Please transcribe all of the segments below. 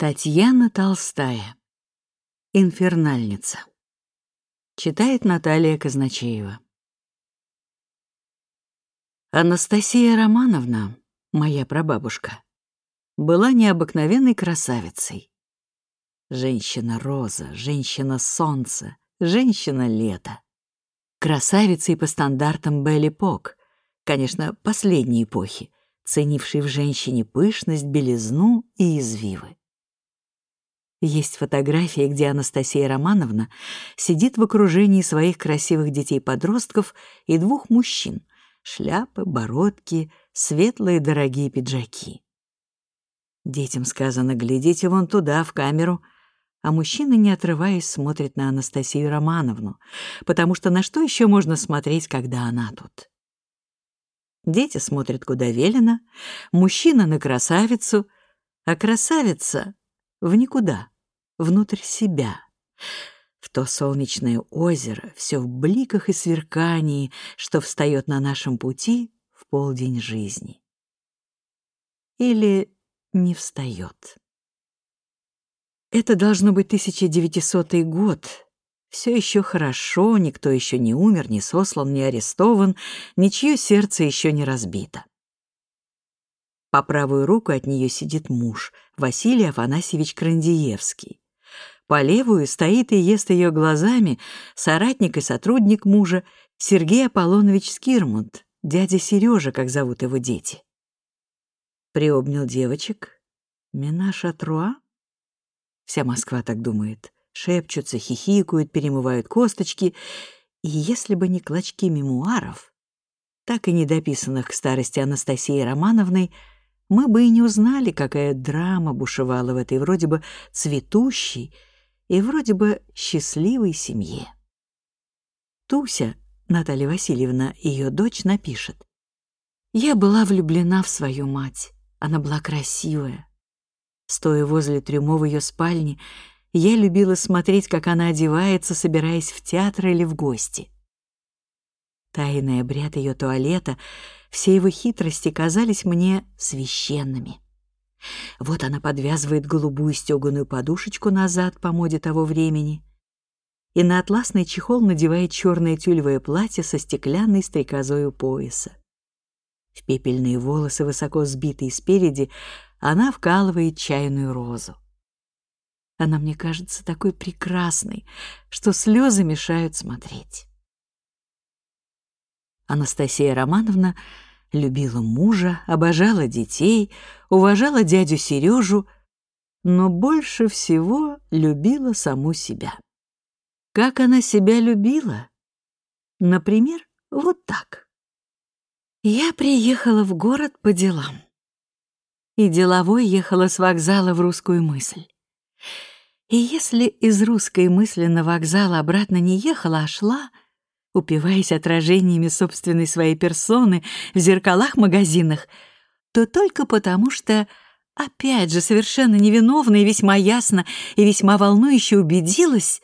Татьяна Толстая. Инфернальница. Читает Наталья Казначеева. Анастасия Романовна, моя прабабушка, была необыкновенной красавицей. Женщина-роза, женщина-солнце, женщина-лето. Красавицей по стандартам Белли Пок, конечно, последней эпохи, ценившей в женщине пышность, белизну и извивы. Есть фотографии, где Анастасия Романовна сидит в окружении своих красивых детей-подростков и двух мужчин — шляпы, бородки, светлые дорогие пиджаки. Детям сказано «глядите вон туда, в камеру», а мужчины, не отрываясь, смотрят на Анастасию Романовну, потому что на что еще можно смотреть, когда она тут? Дети смотрят куда велено, мужчина на красавицу, а красавица в никуда, внутрь себя, в то солнечное озеро, все в бликах и сверкании, что встает на нашем пути в полдень жизни. Или не встает. Это должно быть 1900 год. Все еще хорошо, никто еще не умер, не сослан, не арестован, ничье сердце еще не разбито. По правую руку от нее сидит муж, Василий Афанасьевич Крандиевский. По левую стоит и ест ее глазами соратник и сотрудник мужа Сергей Аполлонович Скирмунд, дядя Сережа, как зовут его дети. Приобнял девочек. Менаш Атруа? Вся Москва так думает. Шепчутся, хихикают, перемывают косточки. И если бы не клочки мемуаров, так и недописанных к старости Анастасии Романовной, мы бы и не узнали, какая драма бушевала в этой вроде бы цветущей и вроде бы счастливой семье. Туся, Наталья Васильевна, ее дочь, напишет. «Я была влюблена в свою мать. Она была красивая. Стоя возле трюмо в ее спальне, я любила смотреть, как она одевается, собираясь в театр или в гости. Тайный обряд ее туалета, все его хитрости казались мне священными. Вот она подвязывает голубую стеганую подушечку назад по моде того времени и на атласный чехол надевает черное тюлевое платье со стеклянной стрекозой у пояса. В пепельные волосы, высоко сбитые спереди, она вкалывает чайную розу. Она мне кажется такой прекрасной, что слезы мешают смотреть. Анастасия Романовна любила мужа, обожала детей, уважала дядю Сережу, но больше всего любила саму себя. Как она себя любила? Например, вот так. Я приехала в город по делам. И деловой ехала с вокзала в русскую мысль. И если из русской мысли на вокзал обратно не ехала, а шла — упиваясь отражениями собственной своей персоны в зеркалах-магазинах, то только потому, что, опять же, совершенно невиновно и весьма ясно и весьма волнующе убедилась,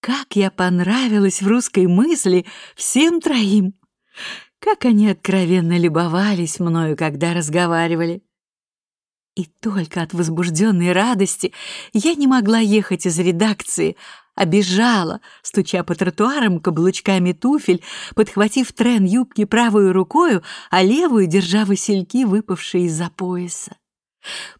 как я понравилась в русской мысли всем троим, как они откровенно любовались мною, когда разговаривали. И только от возбужденной радости я не могла ехать из редакции, обежала, стуча по тротуарам каблучками туфель, подхватив трен юбки правой рукою, а левую держа васильки, выпавшие из-за пояса.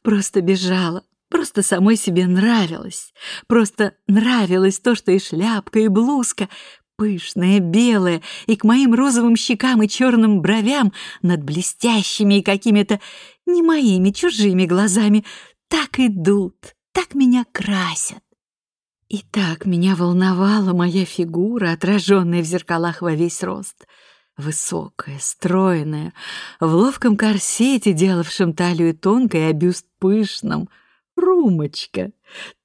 Просто бежала, просто самой себе нравилось. Просто нравилось то, что и шляпка, и блузка, пышная, белая, и к моим розовым щекам и черным бровям над блестящими и какими-то не моими, чужими глазами так идут, так меня красят. И так меня волновала моя фигура, отраженная в зеркалах во весь рост. Высокая, стройная, в ловком корсете, делавшем талию тонкой, а бюст пышным. Румочка,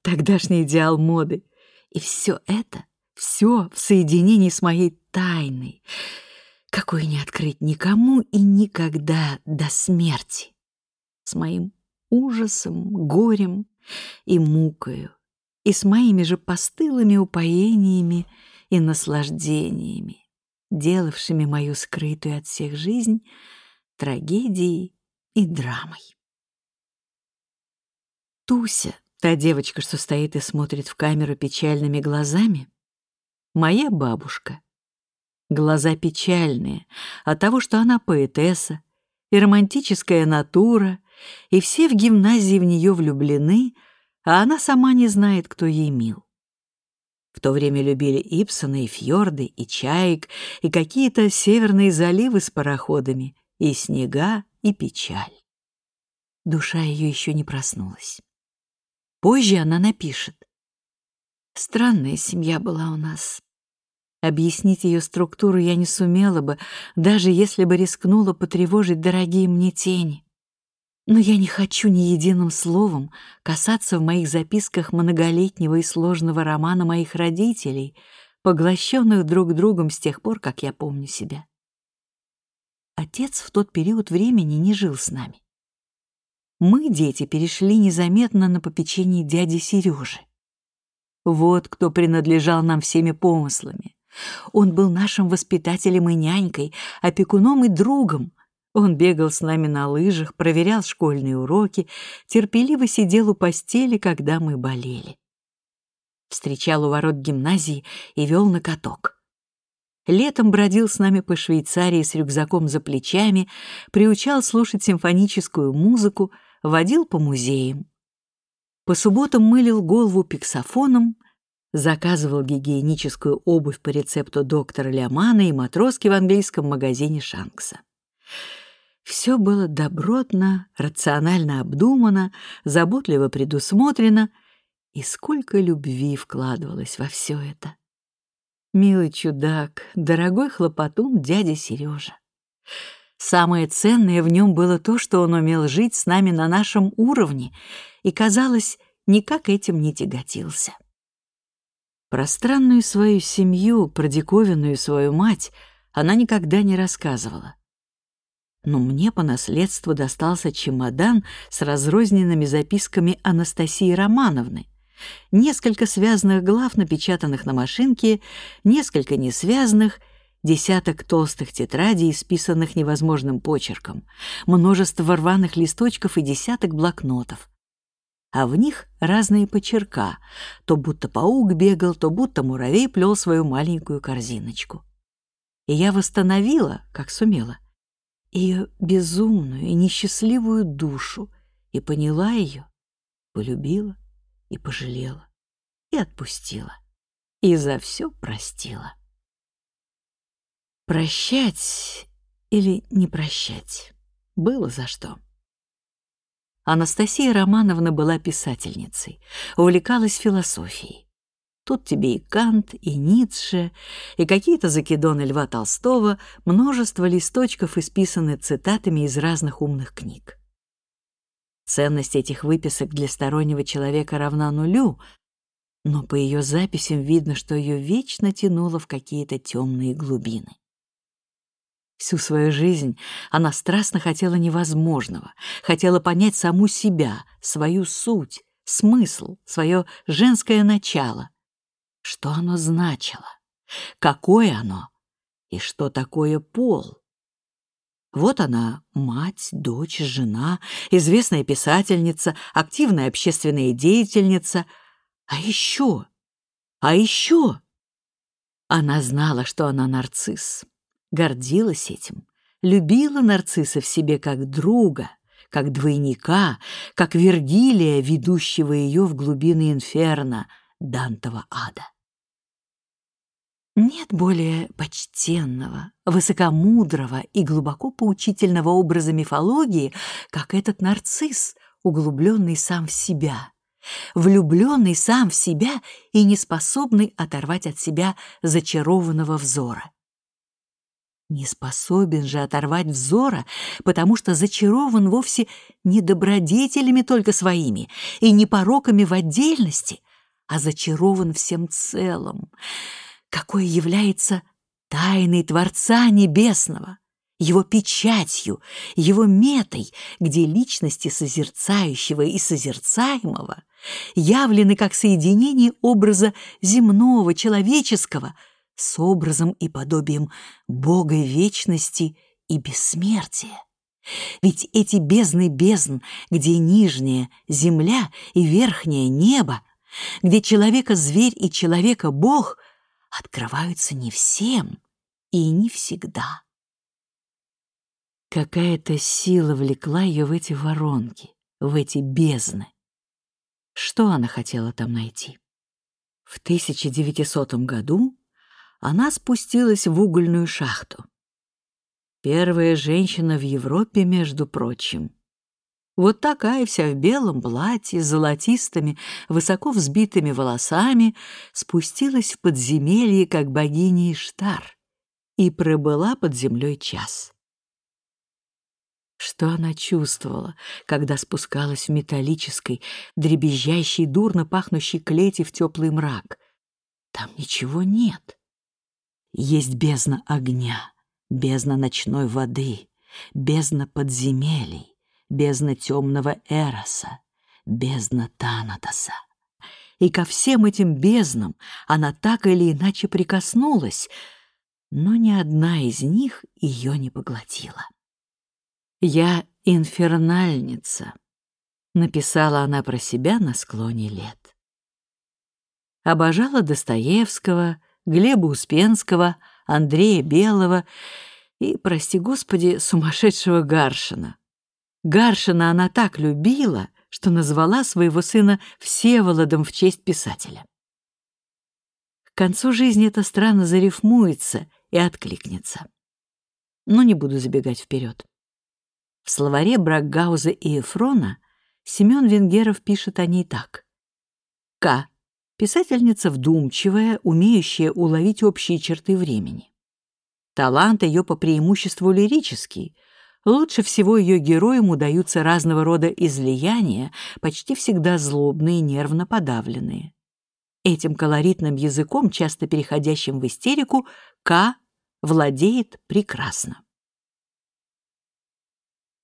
тогдашний идеал моды. И все это, все в соединении с моей тайной, какой не открыть никому и никогда до смерти, с моим ужасом, горем и мукою и с моими же постылыми упоениями и наслаждениями, делавшими мою скрытую от всех жизнь трагедией и драмой. Туся, та девочка, что стоит и смотрит в камеру печальными глазами, моя бабушка. Глаза печальные от того, что она поэтесса и романтическая натура, и все в гимназии в нее влюблены, а она сама не знает, кто ей мил. В то время любили Ипсона и фьорды, и чаек, и какие-то северные заливы с пароходами, и снега, и печаль. Душа ее еще не проснулась. Позже она напишет. Странная семья была у нас. Объяснить ее структуру я не сумела бы, даже если бы рискнула потревожить дорогие мне тени. Но я не хочу ни единым словом касаться в моих записках многолетнего и сложного романа моих родителей, поглощенных друг другом с тех пор, как я помню себя. Отец в тот период времени не жил с нами. Мы, дети, перешли незаметно на попечение дяди Сережи. Вот кто принадлежал нам всеми помыслами. Он был нашим воспитателем и нянькой, опекуном и другом, он бегал с нами на лыжах, проверял школьные уроки, терпеливо сидел у постели, когда мы болели. Встречал у ворот гимназии и вел на каток. Летом бродил с нами по Швейцарии с рюкзаком за плечами, приучал слушать симфоническую музыку, водил по музеям. По субботам мылил голову пиксофоном, заказывал гигиеническую обувь по рецепту доктора Лямана и матроски в английском магазине Шанкса. Все было добротно, рационально обдумано, заботливо предусмотрено, и сколько любви вкладывалось во все это. Милый чудак, дорогой хлопотун дядя Сережа. Самое ценное в нем было то, что он умел жить с нами на нашем уровне и, казалось, никак этим не тяготился. Про странную свою семью, про диковинную свою мать она никогда не рассказывала но мне по наследству достался чемодан с разрозненными записками Анастасии Романовны, несколько связанных глав, напечатанных на машинке, несколько несвязанных, десяток толстых тетрадей, исписанных невозможным почерком, множество рваных листочков и десяток блокнотов. А в них разные почерка, то будто паук бегал, то будто муравей плел свою маленькую корзиночку. И я восстановила, как сумела — ее безумную и несчастливую душу и поняла ее, полюбила и пожалела, и отпустила, и за все простила. Прощать или не прощать было за что. Анастасия Романовна была писательницей, увлекалась философией. Тут тебе и Кант, и Ницше, и какие-то закидоны Льва Толстого, множество листочков исписаны цитатами из разных умных книг. Ценность этих выписок для стороннего человека равна нулю, но по ее записям видно, что ее вечно тянуло в какие-то темные глубины. Всю свою жизнь она страстно хотела невозможного, хотела понять саму себя, свою суть, смысл, свое женское начало — что оно значило? Какое оно? И что такое пол? Вот она, мать, дочь, жена, известная писательница, активная общественная деятельница. А еще, а еще... Она знала, что она нарцисс, гордилась этим, любила нарцисса в себе как друга, как двойника, как Вергилия, ведущего ее в глубины инферно, Дантова ада. Нет более почтенного, высокомудрого и глубоко поучительного образа мифологии, как этот нарцисс, углубленный сам в себя, влюбленный сам в себя и неспособный оторвать от себя зачарованного взора. Не способен же оторвать взора, потому что зачарован вовсе не добродетелями только своими и не пороками в отдельности, а зачарован всем целым, какое является тайной Творца Небесного, его печатью, его метой, где личности созерцающего и созерцаемого явлены как соединение образа земного, человеческого с образом и подобием Бога вечности и бессмертия. Ведь эти бездны бездн, где нижняя земля и верхнее небо, где человека-зверь и человека-бог, открываются не всем и не всегда. Какая-то сила влекла ее в эти воронки, в эти бездны. Что она хотела там найти? В 1900 году она спустилась в угольную шахту. Первая женщина в Европе, между прочим. Вот такая вся в белом платье, с золотистыми, высоко взбитыми волосами, спустилась в подземелье, как богиня Иштар, и пробыла под землей час. Что она чувствовала, когда спускалась в металлической, дребезжащей, дурно пахнущей клети в теплый мрак? Там ничего нет. Есть бездна огня, бездна ночной воды, бездна подземелий, бездна темного Эроса, бездна Танатоса. И ко всем этим безднам она так или иначе прикоснулась, но ни одна из них ее не поглотила. «Я инфернальница», — написала она про себя на склоне лет. Обожала Достоевского, Глеба Успенского, Андрея Белого и, прости господи, сумасшедшего Гаршина. Гаршина она так любила, что назвала своего сына Всеволодом в честь писателя. К концу жизни это странно зарифмуется и откликнется. Но не буду забегать вперед. В словаре Бракгауза и Эфрона Семен Венгеров пишет о ней так. К. Писательница вдумчивая, умеющая уловить общие черты времени. Талант ее по преимуществу лирический. Лучше всего ее героям удаются разного рода излияния, почти всегда злобные нервно подавленные. Этим колоритным языком, часто переходящим в истерику, К владеет прекрасно.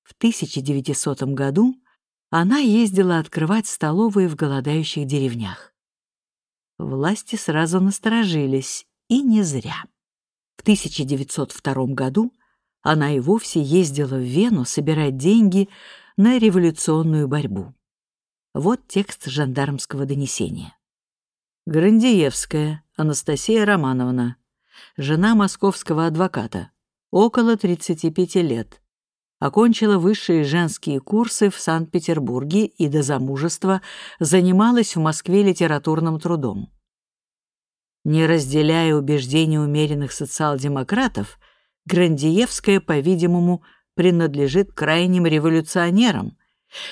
В 1900 году она ездила открывать столовые в голодающих деревнях. Власти сразу насторожились, и не зря. В 1902 году она и вовсе ездила в Вену собирать деньги на революционную борьбу. Вот текст жандармского донесения. Грандиевская Анастасия Романовна, жена московского адвоката, около 35 лет, окончила высшие женские курсы в Санкт-Петербурге и до замужества занималась в Москве литературным трудом. Не разделяя убеждений умеренных социал-демократов, Грандиевская, по-видимому, принадлежит крайним революционерам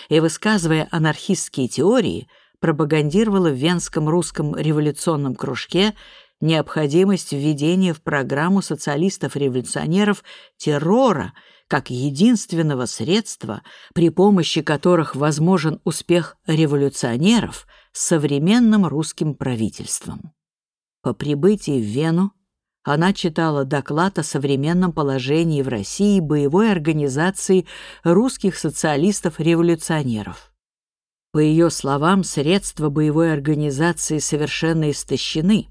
и, высказывая анархистские теории, пропагандировала в Венском русском революционном кружке необходимость введения в программу социалистов-революционеров террора – как единственного средства, при помощи которых возможен успех революционеров с современным русским правительством. По прибытии в Вену она читала доклад о современном положении в России боевой организации русских социалистов-революционеров. По ее словам, средства боевой организации совершенно истощены,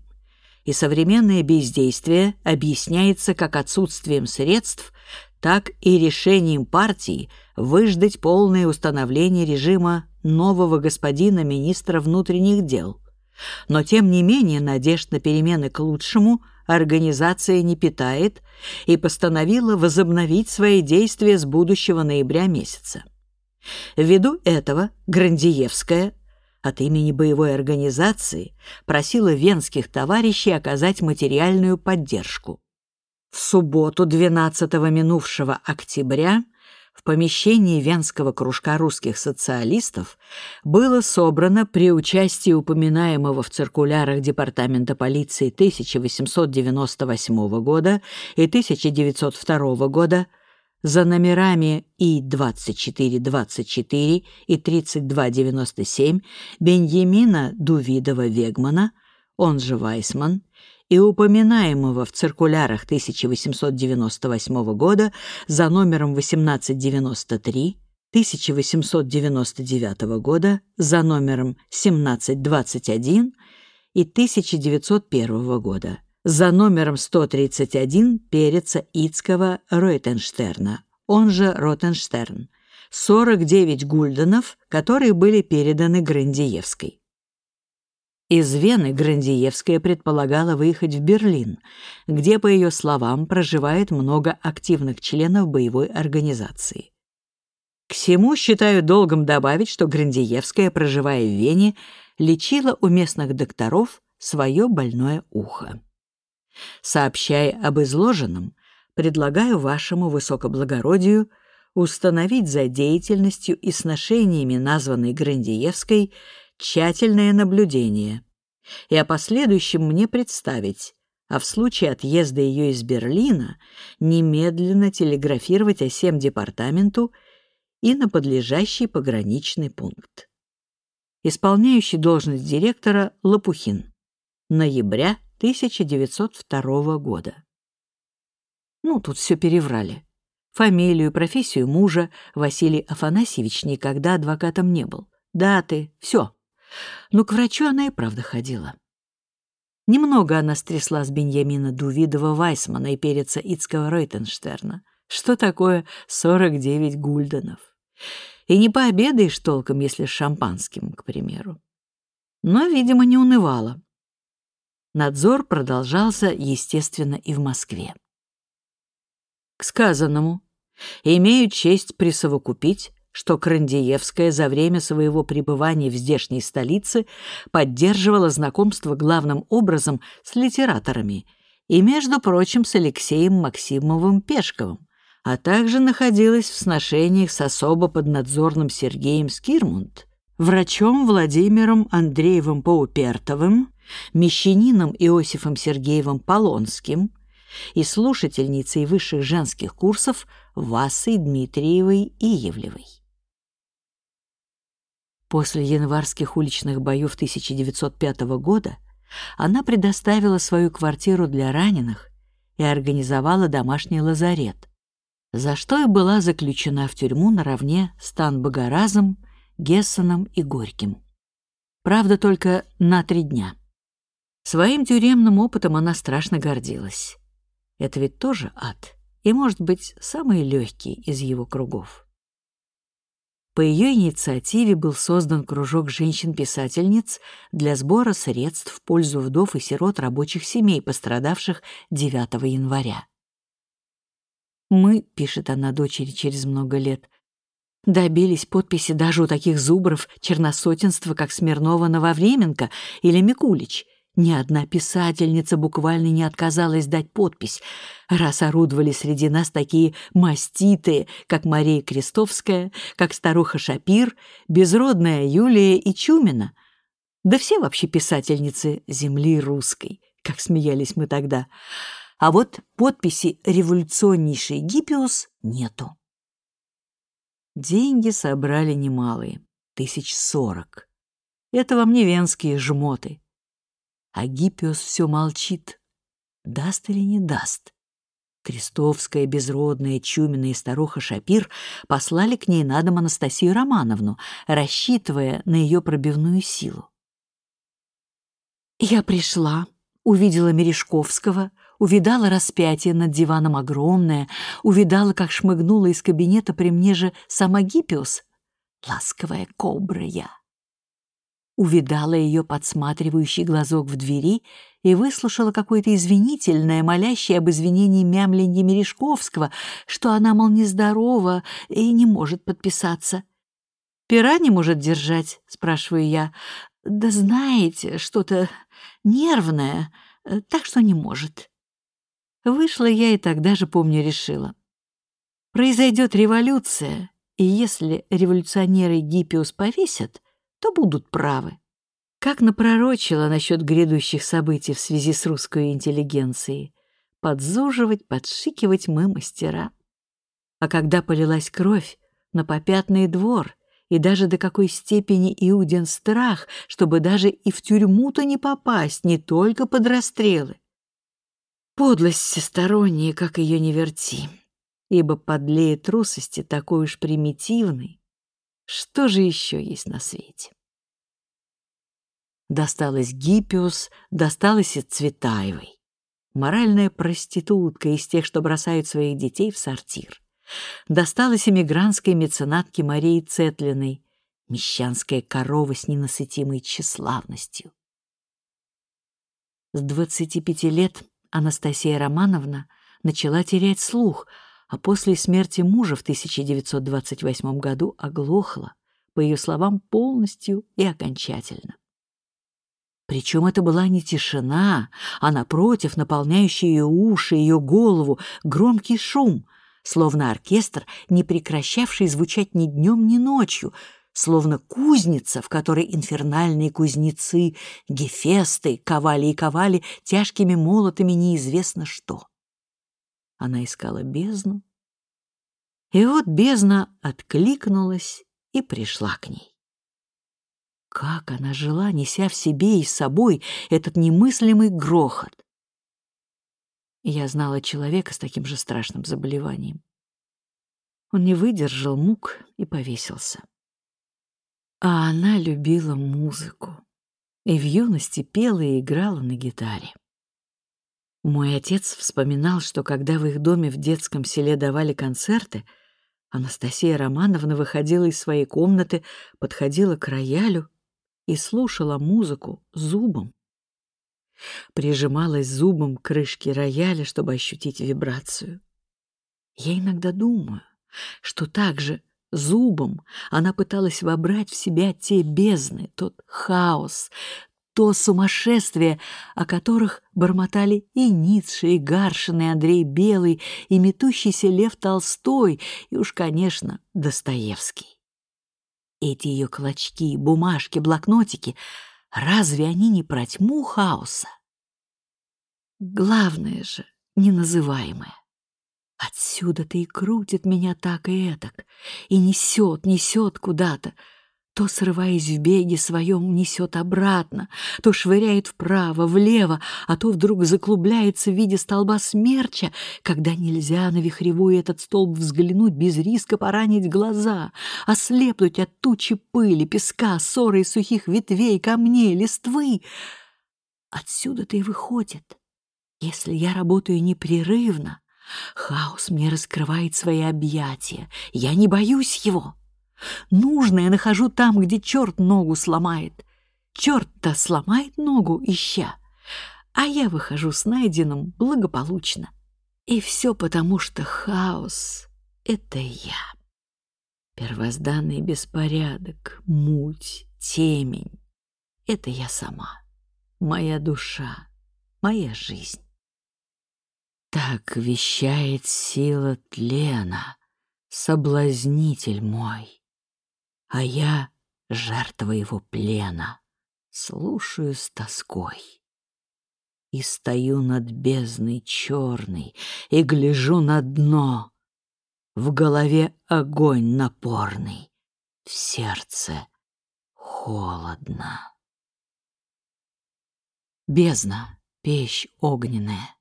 и современное бездействие объясняется как отсутствием средств так и решением партии выждать полное установление режима нового господина министра внутренних дел. Но тем не менее надежд на перемены к лучшему организация не питает и постановила возобновить свои действия с будущего ноября месяца. Ввиду этого Грандиевская от имени боевой организации просила венских товарищей оказать материальную поддержку. В субботу 12-го минувшего октября в помещении Венского кружка русских социалистов было собрано при участии упоминаемого в циркулярах Департамента полиции 1898 года и 1902 года за номерами И-2424 и 3297 Беньямина Дувидова-Вегмана, он же Вайсман, и упоминаемого в циркулярах 1898 года за номером 1893, 1899 года за номером 1721 и 1901 года за номером 131 Переца Ицкого Ройтенштерна, он же Ротенштерн, 49 гульденов, которые были переданы Грандиевской. Из Вены Грандиевская предполагала выехать в Берлин, где, по ее словам, проживает много активных членов боевой организации. К всему считаю долгом добавить, что Грандиевская, проживая в Вене, лечила у местных докторов свое больное ухо. Сообщая об изложенном, предлагаю вашему высокоблагородию установить за деятельностью и сношениями названной Грандиевской тщательное наблюдение и о последующем мне представить, а в случае отъезда ее из Берлина немедленно телеграфировать о всем департаменту и на подлежащий пограничный пункт. Исполняющий должность директора Лопухин. Ноября 1902 года. Ну, тут все переврали. Фамилию, профессию мужа Василий Афанасьевич никогда адвокатом не был. Даты, все. Но к врачу она и правда ходила. Немного она стрясла с Беньямина Дувидова Вайсмана и переца Ицкого Рейтенштерна. Что такое 49 гульденов? И не пообедаешь толком, если с шампанским, к примеру. Но, видимо, не унывала. Надзор продолжался, естественно, и в Москве. К сказанному имею честь присовокупить, что Крандиевская за время своего пребывания в здешней столице поддерживала знакомство главным образом с литераторами и, между прочим, с Алексеем Максимовым Пешковым, а также находилась в сношениях с особо поднадзорным Сергеем Скирмунд, врачом Владимиром Андреевым Паупертовым, мещанином Иосифом Сергеевым Полонским и слушательницей высших женских курсов Васой Дмитриевой Иевлевой. После январских уличных боев 1905 года она предоставила свою квартиру для раненых и организовала домашний лазарет, за что и была заключена в тюрьму наравне с Танбагаразом, Гессеном и Горьким. Правда, только на три дня. Своим тюремным опытом она страшно гордилась. Это ведь тоже ад, и, может быть, самый легкий из его кругов. По ее инициативе был создан кружок женщин-писательниц для сбора средств в пользу вдов и сирот рабочих семей, пострадавших 9 января. Мы, пишет она дочери через много лет, добились подписи даже у таких зубров черносотенства, как Смирнова Нововременко или Микулич. Ни одна писательница буквально не отказалась дать подпись, раз орудовали среди нас такие маститые, как Мария Крестовская, как старуха Шапир, безродная Юлия и Чумина. Да все вообще писательницы земли русской, как смеялись мы тогда а вот подписи «Революционнейшей Гиппиус» нету. Деньги собрали немалые, тысяч сорок. Это вам не венские жмоты. А Гиппиус все молчит. Даст или не даст? Крестовская, Безродная, Чюмина и старуха Шапир послали к ней на дом Анастасию Романовну, рассчитывая на ее пробивную силу. Я пришла, увидела Мережковского, увидала распятие над диваном огромное, увидала, как шмыгнула из кабинета при мне же сама Гиппиус, ласковая кобра я. Увидала ее подсматривающий глазок в двери и выслушала какое-то извинительное, молящее об извинении мямленье Мережковского, что она, мол, нездорова и не может подписаться. «Пера не может держать?» — спрашиваю я. «Да знаете, что-то нервное, так что не может». Вышла я и тогда же, помню, решила. Произойдет революция, и если революционеры Гиппиус повесят, то будут правы. Как напророчила насчет грядущих событий в связи с русской интеллигенцией. Подзуживать, подшикивать мы мастера. А когда полилась кровь на попятный двор, и даже до какой степени Иудин страх, чтобы даже и в тюрьму-то не попасть, не только под расстрелы, Подлость всесторонняя, как ее не верти, ибо подлее трусости такой уж примитивной. Что же еще есть на свете? Досталось Гиппиус, досталось и Цветаевой. Моральная проститутка из тех, что бросают своих детей в сортир. досталось эмигрантской меценатке Марии Цетлиной, мещанская корова с ненасытимой тщеславностью. С 25 лет Анастасия Романовна начала терять слух, а после смерти мужа в 1928 году оглохла, по ее словам, полностью и окончательно. Причем это была не тишина, а, напротив, наполняющий ее уши, ее голову, громкий шум, словно оркестр, не прекращавший звучать ни днем, ни ночью, словно кузница, в которой инфернальные кузнецы, гефесты, ковали и ковали тяжкими молотами неизвестно что. Она искала бездну, и вот бездна откликнулась и пришла к ней. Как она жила, неся в себе и с собой этот немыслимый грохот? Я знала человека с таким же страшным заболеванием. Он не выдержал мук и повесился. А она любила музыку и в юности пела и играла на гитаре. Мой отец вспоминал, что когда в их доме в детском селе давали концерты, Анастасия Романовна выходила из своей комнаты, подходила к роялю и слушала музыку зубом. Прижималась зубом к крышке рояля, чтобы ощутить вибрацию. Я иногда думаю, что также зубом она пыталась вобрать в себя те бездны, тот хаос, то сумасшествие, о которых бормотали и Ницше, и Гаршин, и Андрей Белый, и метущийся Лев Толстой, и уж, конечно, Достоевский. Эти ее клочки, бумажки, блокнотики, разве они не про тьму хаоса? Главное же, неназываемое. Отсюда-то и крутит меня так и этак, и несет, несет куда-то, то, срываясь в беге своем, несет обратно, то швыряет вправо, влево, а то вдруг заклубляется в виде столба смерча, когда нельзя на вихревой этот столб взглянуть без риска поранить глаза, ослепнуть от тучи пыли, песка, ссоры и сухих ветвей, камней, листвы. Отсюда-то и выходит. Если я работаю непрерывно, хаос мне раскрывает свои объятия, я не боюсь его. Нужное нахожу там, где черт ногу сломает. Черт-то сломает ногу, ища. А я выхожу с найденным благополучно. И все потому, что хаос — это я. Первозданный беспорядок, муть, темень — это я сама, моя душа, моя жизнь. Так вещает сила тлена, соблазнитель мой а я — жертва его плена, слушаю с тоской. И стою над бездной черной и гляжу на дно. В голове огонь напорный, в сердце холодно. Бездна, печь огненная.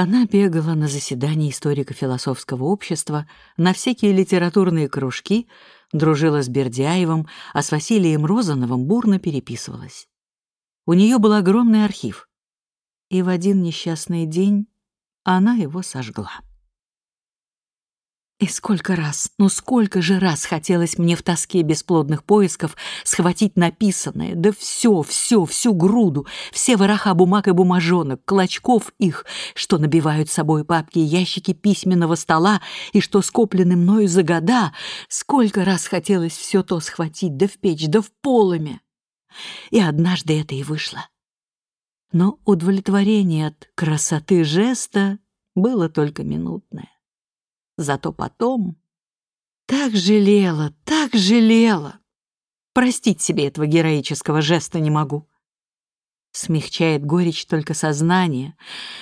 Она бегала на заседания историко-философского общества, на всякие литературные кружки, дружила с Бердяевым, а с Василием Розановым бурно переписывалась. У нее был огромный архив. И в один несчастный день она его сожгла. И сколько раз, ну сколько же раз хотелось мне в тоске бесплодных поисков схватить написанное, да все, все, всю груду, все вороха бумаг и бумажонок, клочков их, что набивают собой папки и ящики письменного стола и что скоплены мною за года, сколько раз хотелось все то схватить, да в печь, да в полыми. И однажды это и вышло. Но удовлетворение от красоты жеста было только минутное. Зато потом так жалела, так жалела. Простить себе этого героического жеста не могу. Смягчает горечь только сознание,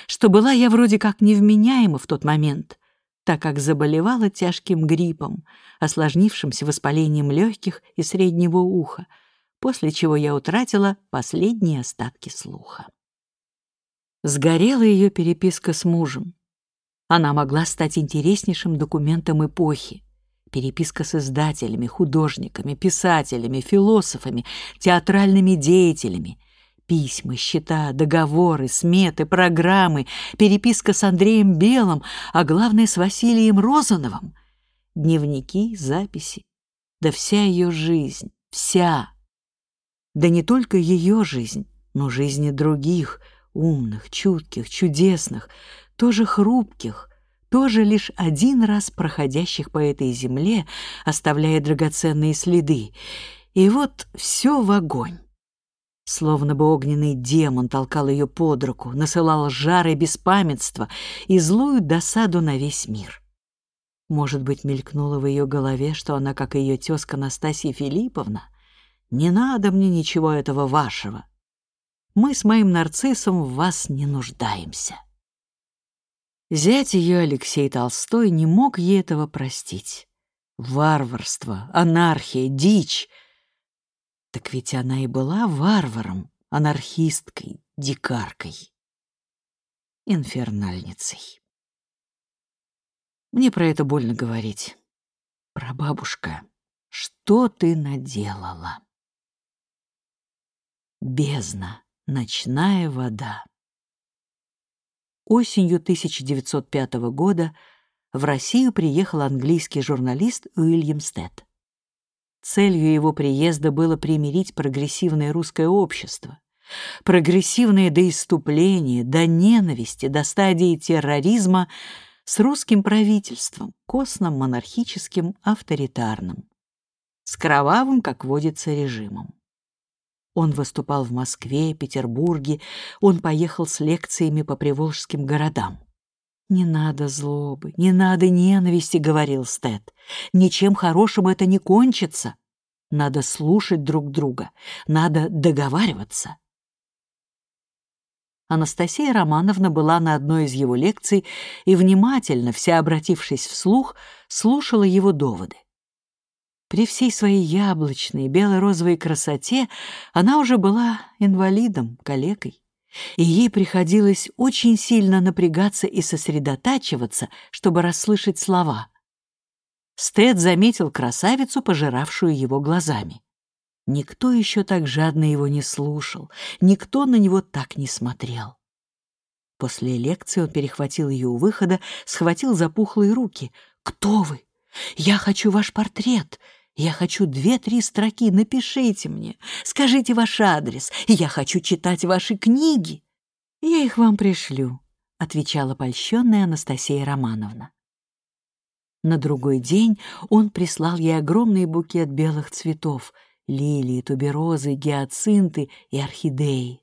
что была я вроде как невменяема в тот момент, так как заболевала тяжким гриппом, осложнившимся воспалением легких и среднего уха, после чего я утратила последние остатки слуха. Сгорела ее переписка с мужем. Она могла стать интереснейшим документом эпохи. Переписка с издателями, художниками, писателями, философами, театральными деятелями. Письма, счета, договоры, сметы, программы, переписка с Андреем Белым, а главное, с Василием Розановым. Дневники, записи. Да вся ее жизнь, вся. Да не только ее жизнь, но жизни других, умных, чутких, чудесных, тоже хрупких, тоже лишь один раз проходящих по этой земле, оставляя драгоценные следы. И вот все в огонь. Словно бы огненный демон толкал ее под руку, насылал жар и беспамятство и злую досаду на весь мир. Может быть, мелькнуло в ее голове, что она, как и ее тезка Настасья Филипповна, «Не надо мне ничего этого вашего. Мы с моим нарциссом в вас не нуждаемся». Зять ее Алексей Толстой не мог ей этого простить. Варварство, анархия, дичь — так ведь она и была варваром, анархисткой, дикаркой, инфернальницей. Мне про это больно говорить. Прабабушка, что ты наделала? Бездна, ночная вода. Осенью 1905 года в Россию приехал английский журналист Уильям Стетт. Целью его приезда было примирить прогрессивное русское общество. Прогрессивное до иступления, до ненависти, до стадии терроризма с русским правительством, костным, монархическим, авторитарным. С кровавым, как водится, режимом. Он выступал в Москве, Петербурге, он поехал с лекциями по приволжским городам. «Не надо злобы, не надо ненависти», — говорил Стэд. «Ничем хорошим это не кончится. Надо слушать друг друга, надо договариваться». Анастасия Романовна была на одной из его лекций и внимательно, вся обратившись вслух, слушала его доводы. При всей своей яблочной бело-розовой красоте она уже была инвалидом, калекой и ей приходилось очень сильно напрягаться и сосредотачиваться, чтобы расслышать слова. Стэд заметил красавицу, пожиравшую его глазами. Никто еще так жадно его не слушал, никто на него так не смотрел. После лекции он перехватил ее у выхода, схватил запухлые руки. «Кто вы? Я хочу ваш портрет. Я хочу две-три строки, напишите мне, скажите ваш адрес, я хочу читать ваши книги. Я их вам пришлю, отвечала польщенная Анастасия Романовна. На другой день он прислал ей огромный букет белых цветов — лилии, туберозы, гиацинты и орхидеи.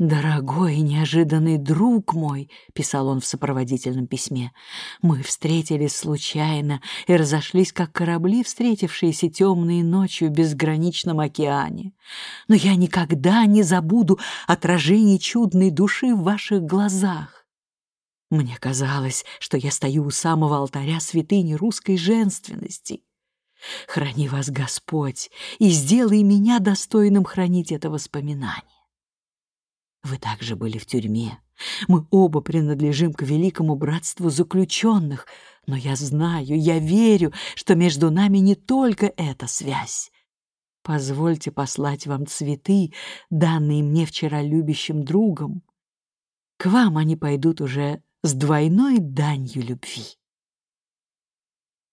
«Дорогой и неожиданный друг мой», — писал он в сопроводительном письме, — «мы встретились случайно и разошлись, как корабли, встретившиеся темные ночью в безграничном океане. Но я никогда не забуду отражение чудной души в ваших глазах. Мне казалось, что я стою у самого алтаря святыни русской женственности. Храни вас Господь и сделай меня достойным хранить это воспоминание. Вы также были в тюрьме. Мы оба принадлежим к великому братству заключенных, но я знаю, я верю, что между нами не только эта связь. Позвольте послать вам цветы, данные мне вчера любящим другом. К вам они пойдут уже с двойной данью любви.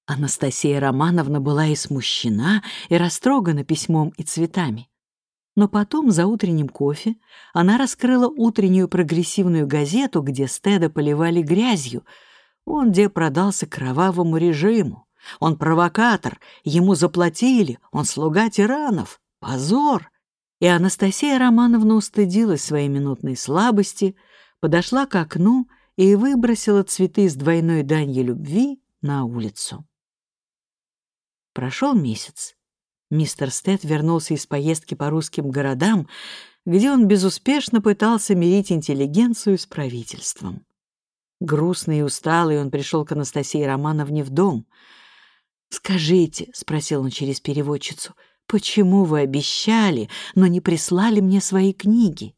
Анастасия Романовна была и смущена, и растрогана письмом и цветами. Но потом, за утренним кофе, она раскрыла утреннюю прогрессивную газету, где Стеда поливали грязью. Он где продался кровавому режиму. Он провокатор, ему заплатили, он слуга тиранов. Позор! И Анастасия Романовна устыдилась своей минутной слабости, подошла к окну и выбросила цветы с двойной данью любви на улицу. Прошел месяц. Мистер Стэд вернулся из поездки по русским городам, где он безуспешно пытался мирить интеллигенцию с правительством. Грустный и усталый он пришел к Анастасии Романовне в дом. «Скажите», — спросил он через переводчицу, — «почему вы обещали, но не прислали мне свои книги?»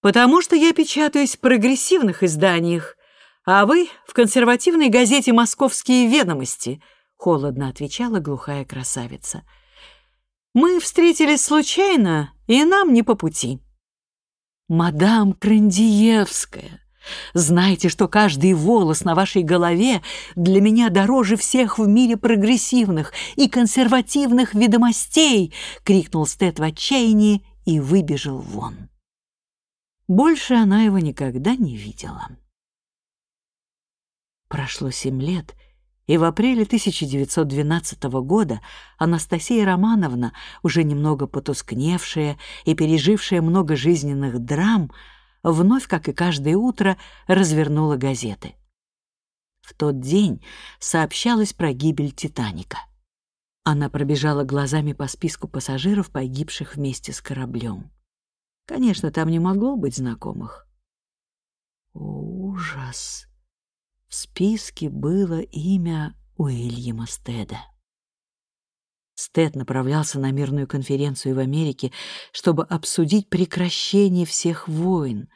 «Потому что я печатаюсь в прогрессивных изданиях, а вы — в консервативной газете «Московские ведомости», — холодно отвечала глухая красавица — Мы встретились случайно, и нам не по пути. Мадам Крандиевская, знайте, что каждый волос на вашей голове для меня дороже всех в мире прогрессивных и консервативных ведомостей, крикнул Стэт в отчаянии и выбежал вон. Больше она его никогда не видела. Прошло семь лет, и в апреле 1912 года Анастасия Романовна, уже немного потускневшая и пережившая много жизненных драм, вновь, как и каждое утро, развернула газеты. В тот день сообщалось про гибель «Титаника». Она пробежала глазами по списку пассажиров, погибших вместе с кораблем. Конечно, там не могло быть знакомых. Ужас! В списке было имя Уильяма Стеда. Стед направлялся на мирную конференцию в Америке, чтобы обсудить прекращение всех войн.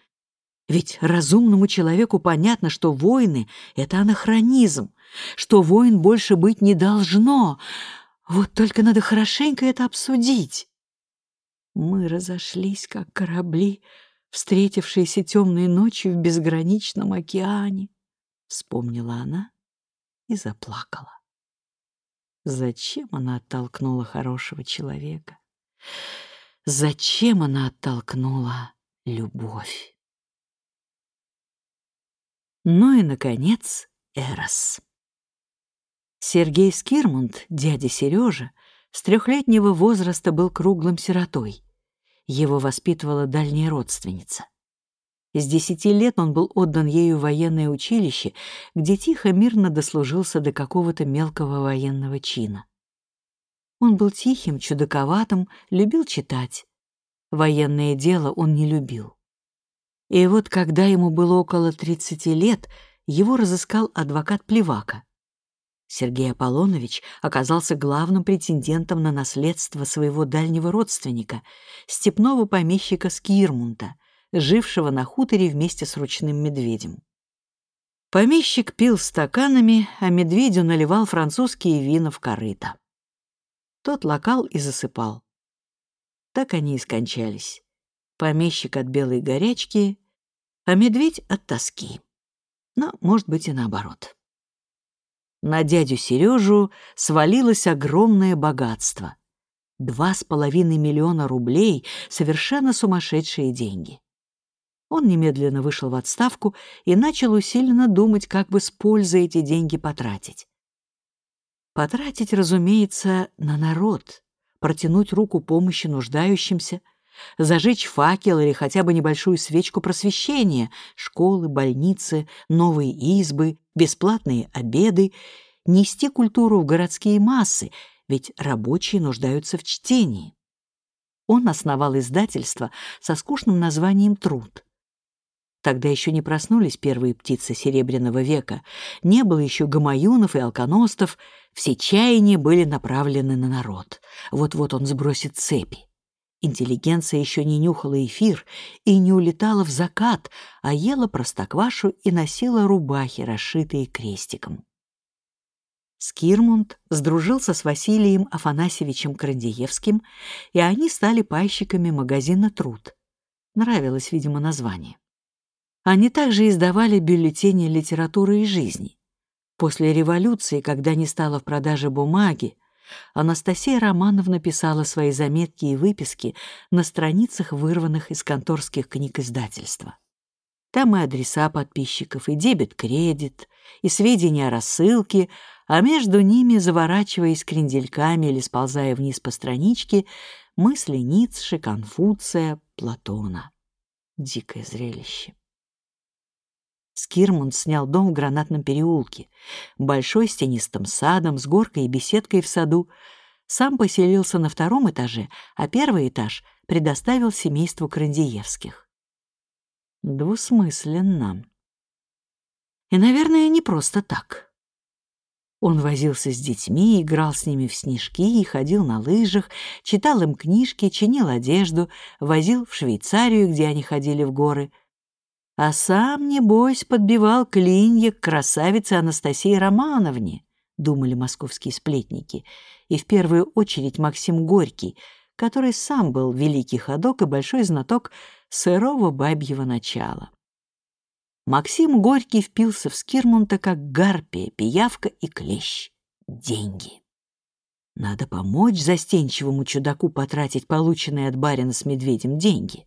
Ведь разумному человеку понятно, что войны — это анахронизм, что войн больше быть не должно. Вот только надо хорошенько это обсудить. Мы разошлись, как корабли, встретившиеся темной ночью в безграничном океане. Вспомнила она и заплакала. Зачем она оттолкнула хорошего человека? Зачем она оттолкнула любовь? Ну и, наконец, Эрос. Сергей Скирмунд, дядя Сережа, с трехлетнего возраста был круглым сиротой. Его воспитывала дальняя родственница. С десяти лет он был отдан ею в военное училище, где тихо, мирно дослужился до какого-то мелкого военного чина. Он был тихим, чудаковатым, любил читать. Военное дело он не любил. И вот когда ему было около тридцати лет, его разыскал адвокат Плевака. Сергей Аполлонович оказался главным претендентом на наследство своего дальнего родственника, степного помещика Скирмунта — жившего на хуторе вместе с ручным медведем. Помещик пил стаканами, а медведю наливал французские вина в корыто. Тот локал и засыпал. Так они и скончались. Помещик от белой горячки, а медведь от тоски. Но, может быть, и наоборот. На дядю Сережу свалилось огромное богатство. Два с половиной миллиона рублей — совершенно сумасшедшие деньги. Он немедленно вышел в отставку и начал усиленно думать, как бы с пользой эти деньги потратить. Потратить, разумеется, на народ, протянуть руку помощи нуждающимся, зажечь факел или хотя бы небольшую свечку просвещения, школы, больницы, новые избы, бесплатные обеды, нести культуру в городские массы, ведь рабочие нуждаются в чтении. Он основал издательство со скучным названием «Труд». Тогда еще не проснулись первые птицы Серебряного века, не было еще гамаюнов и алконостов, все чаяния были направлены на народ. Вот-вот он сбросит цепи. Интеллигенция еще не нюхала эфир и не улетала в закат, а ела простоквашу и носила рубахи, расшитые крестиком. Скирмунд сдружился с Василием Афанасьевичем Крандиевским, и они стали пайщиками магазина «Труд». Нравилось, видимо, название. Они также издавали бюллетени литературы и жизни. После революции, когда не стало в продаже бумаги, Анастасия Романовна писала свои заметки и выписки на страницах, вырванных из конторских книг издательства. Там и адреса подписчиков, и дебет-кредит, и сведения о рассылке, а между ними, заворачиваясь крендельками или сползая вниз по страничке, мысли Ницше, Конфуция, Платона. Дикое зрелище. Скирмунд снял дом в Гранатном переулке, большой с тенистым садом, с горкой и беседкой в саду. Сам поселился на втором этаже, а первый этаж предоставил семейству Крандиевских. Двусмысленно. И, наверное, не просто так. Он возился с детьми, играл с ними в снежки и ходил на лыжах, читал им книжки, чинил одежду, возил в Швейцарию, где они ходили в горы — а сам, небось, подбивал клинья к красавице Анастасии Романовне, думали московские сплетники, и в первую очередь Максим Горький, который сам был великий ходок и большой знаток сырого бабьего начала. Максим Горький впился в Скирмунта как гарпия, пиявка и клещ. Деньги. Надо помочь застенчивому чудаку потратить полученные от барина с медведем деньги.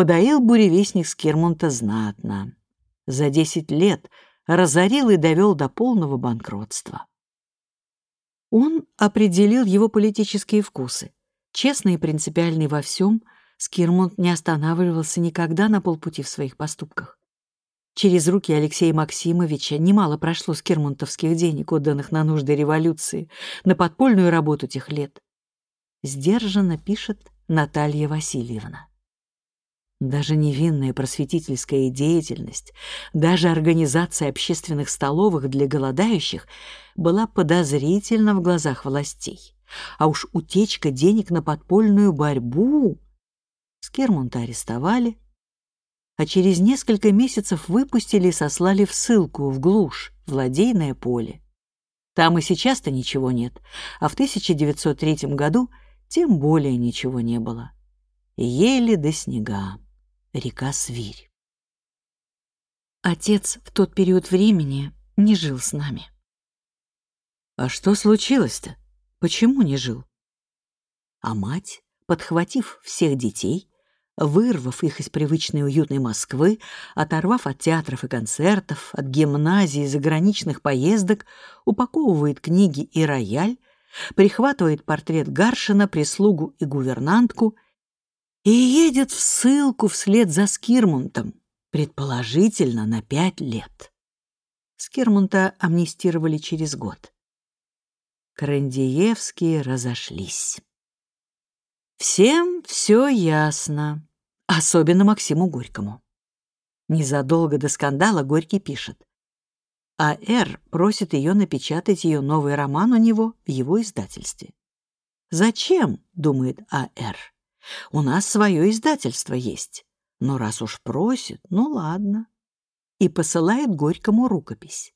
Подоил буревестник Скирмунта знатно. За десять лет разорил и довел до полного банкротства. Он определил его политические вкусы. Честный и принципиальный во всем, Скирмунд не останавливался никогда на полпути в своих поступках. Через руки Алексея Максимовича немало прошло скирмунтовских денег, отданных на нужды революции, на подпольную работу тех лет. Сдержанно пишет Наталья Васильевна. Даже невинная просветительская деятельность, даже организация общественных столовых для голодающих была подозрительна в глазах властей. А уж утечка денег на подпольную борьбу... Скермунта арестовали, а через несколько месяцев выпустили и сослали в ссылку, в глушь, в ладейное поле. Там и сейчас-то ничего нет, а в 1903 году тем более ничего не было. Ели до снега река Свирь. Отец в тот период времени не жил с нами. А что случилось-то? Почему не жил? А мать, подхватив всех детей, вырвав их из привычной уютной Москвы, оторвав от театров и концертов, от гимназии и заграничных поездок, упаковывает книги и рояль, прихватывает портрет Гаршина, прислугу и гувернантку — и едет в ссылку вслед за Скирмунтом, предположительно на пять лет. Скирмунта амнистировали через год. Крандиевские разошлись. Всем все ясно, особенно Максиму Горькому. Незадолго до скандала Горький пишет. А Р просит ее напечатать ее новый роман у него в его издательстве. «Зачем?» — думает А.Р. У нас свое издательство есть. Но раз уж просит, ну ладно. И посылает Горькому рукопись.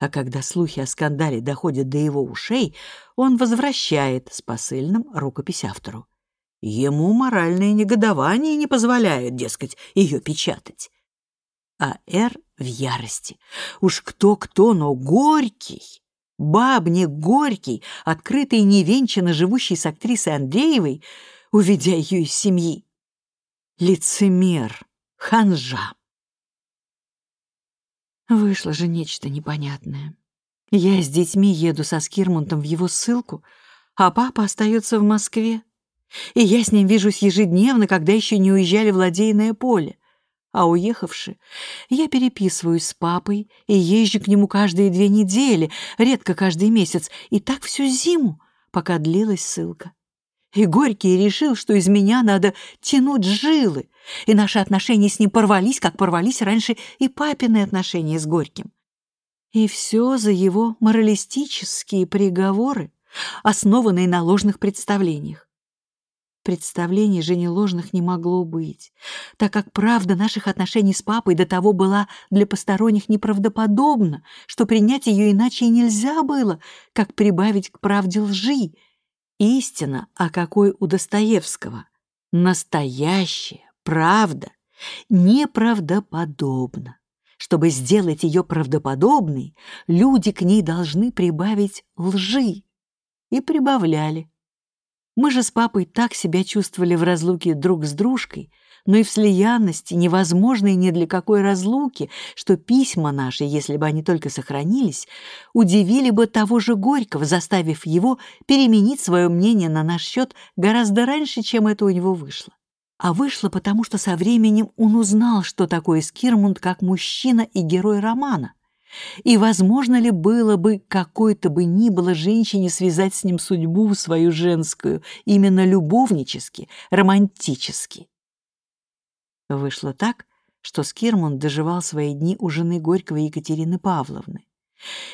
А когда слухи о скандале доходят до его ушей, он возвращает с посыльным рукопись автору. Ему моральное негодование не позволяет, дескать, ее печатать. А Р в ярости. Уж кто-кто, но Горький, бабник Горький, открытый и невенчанно живущий с актрисой Андреевой, уведя ее из семьи. Лицемер, ханжа. Вышло же нечто непонятное. Я с детьми еду со Скирмунтом в его ссылку, а папа остается в Москве. И я с ним вижусь ежедневно, когда еще не уезжали в ладейное поле. А уехавши, я переписываюсь с папой и езжу к нему каждые две недели, редко каждый месяц, и так всю зиму, пока длилась ссылка. И Горький решил, что из меня надо тянуть жилы, и наши отношения с ним порвались, как порвались раньше и папины отношения с Горьким. И все за его моралистические приговоры, основанные на ложных представлениях. Представлений же не ложных не могло быть, так как правда наших отношений с папой до того была для посторонних неправдоподобна, что принять ее иначе и нельзя было, как прибавить к правде лжи, Истина, а какой у Достоевского. Настоящая, правда, неправдоподобна. Чтобы сделать ее правдоподобной, люди к ней должны прибавить лжи. И прибавляли. Мы же с папой так себя чувствовали в разлуке друг с дружкой, но и в слиянности, невозможной ни для какой разлуки, что письма наши, если бы они только сохранились, удивили бы того же Горького, заставив его переменить свое мнение на наш счет гораздо раньше, чем это у него вышло. А вышло потому, что со временем он узнал, что такое Скирмунд как мужчина и герой романа. И возможно ли было бы какой-то бы ни было женщине связать с ним судьбу свою женскую, именно любовнически, романтически? Вышло так, что Скирмунд доживал свои дни у жены Горького Екатерины Павловны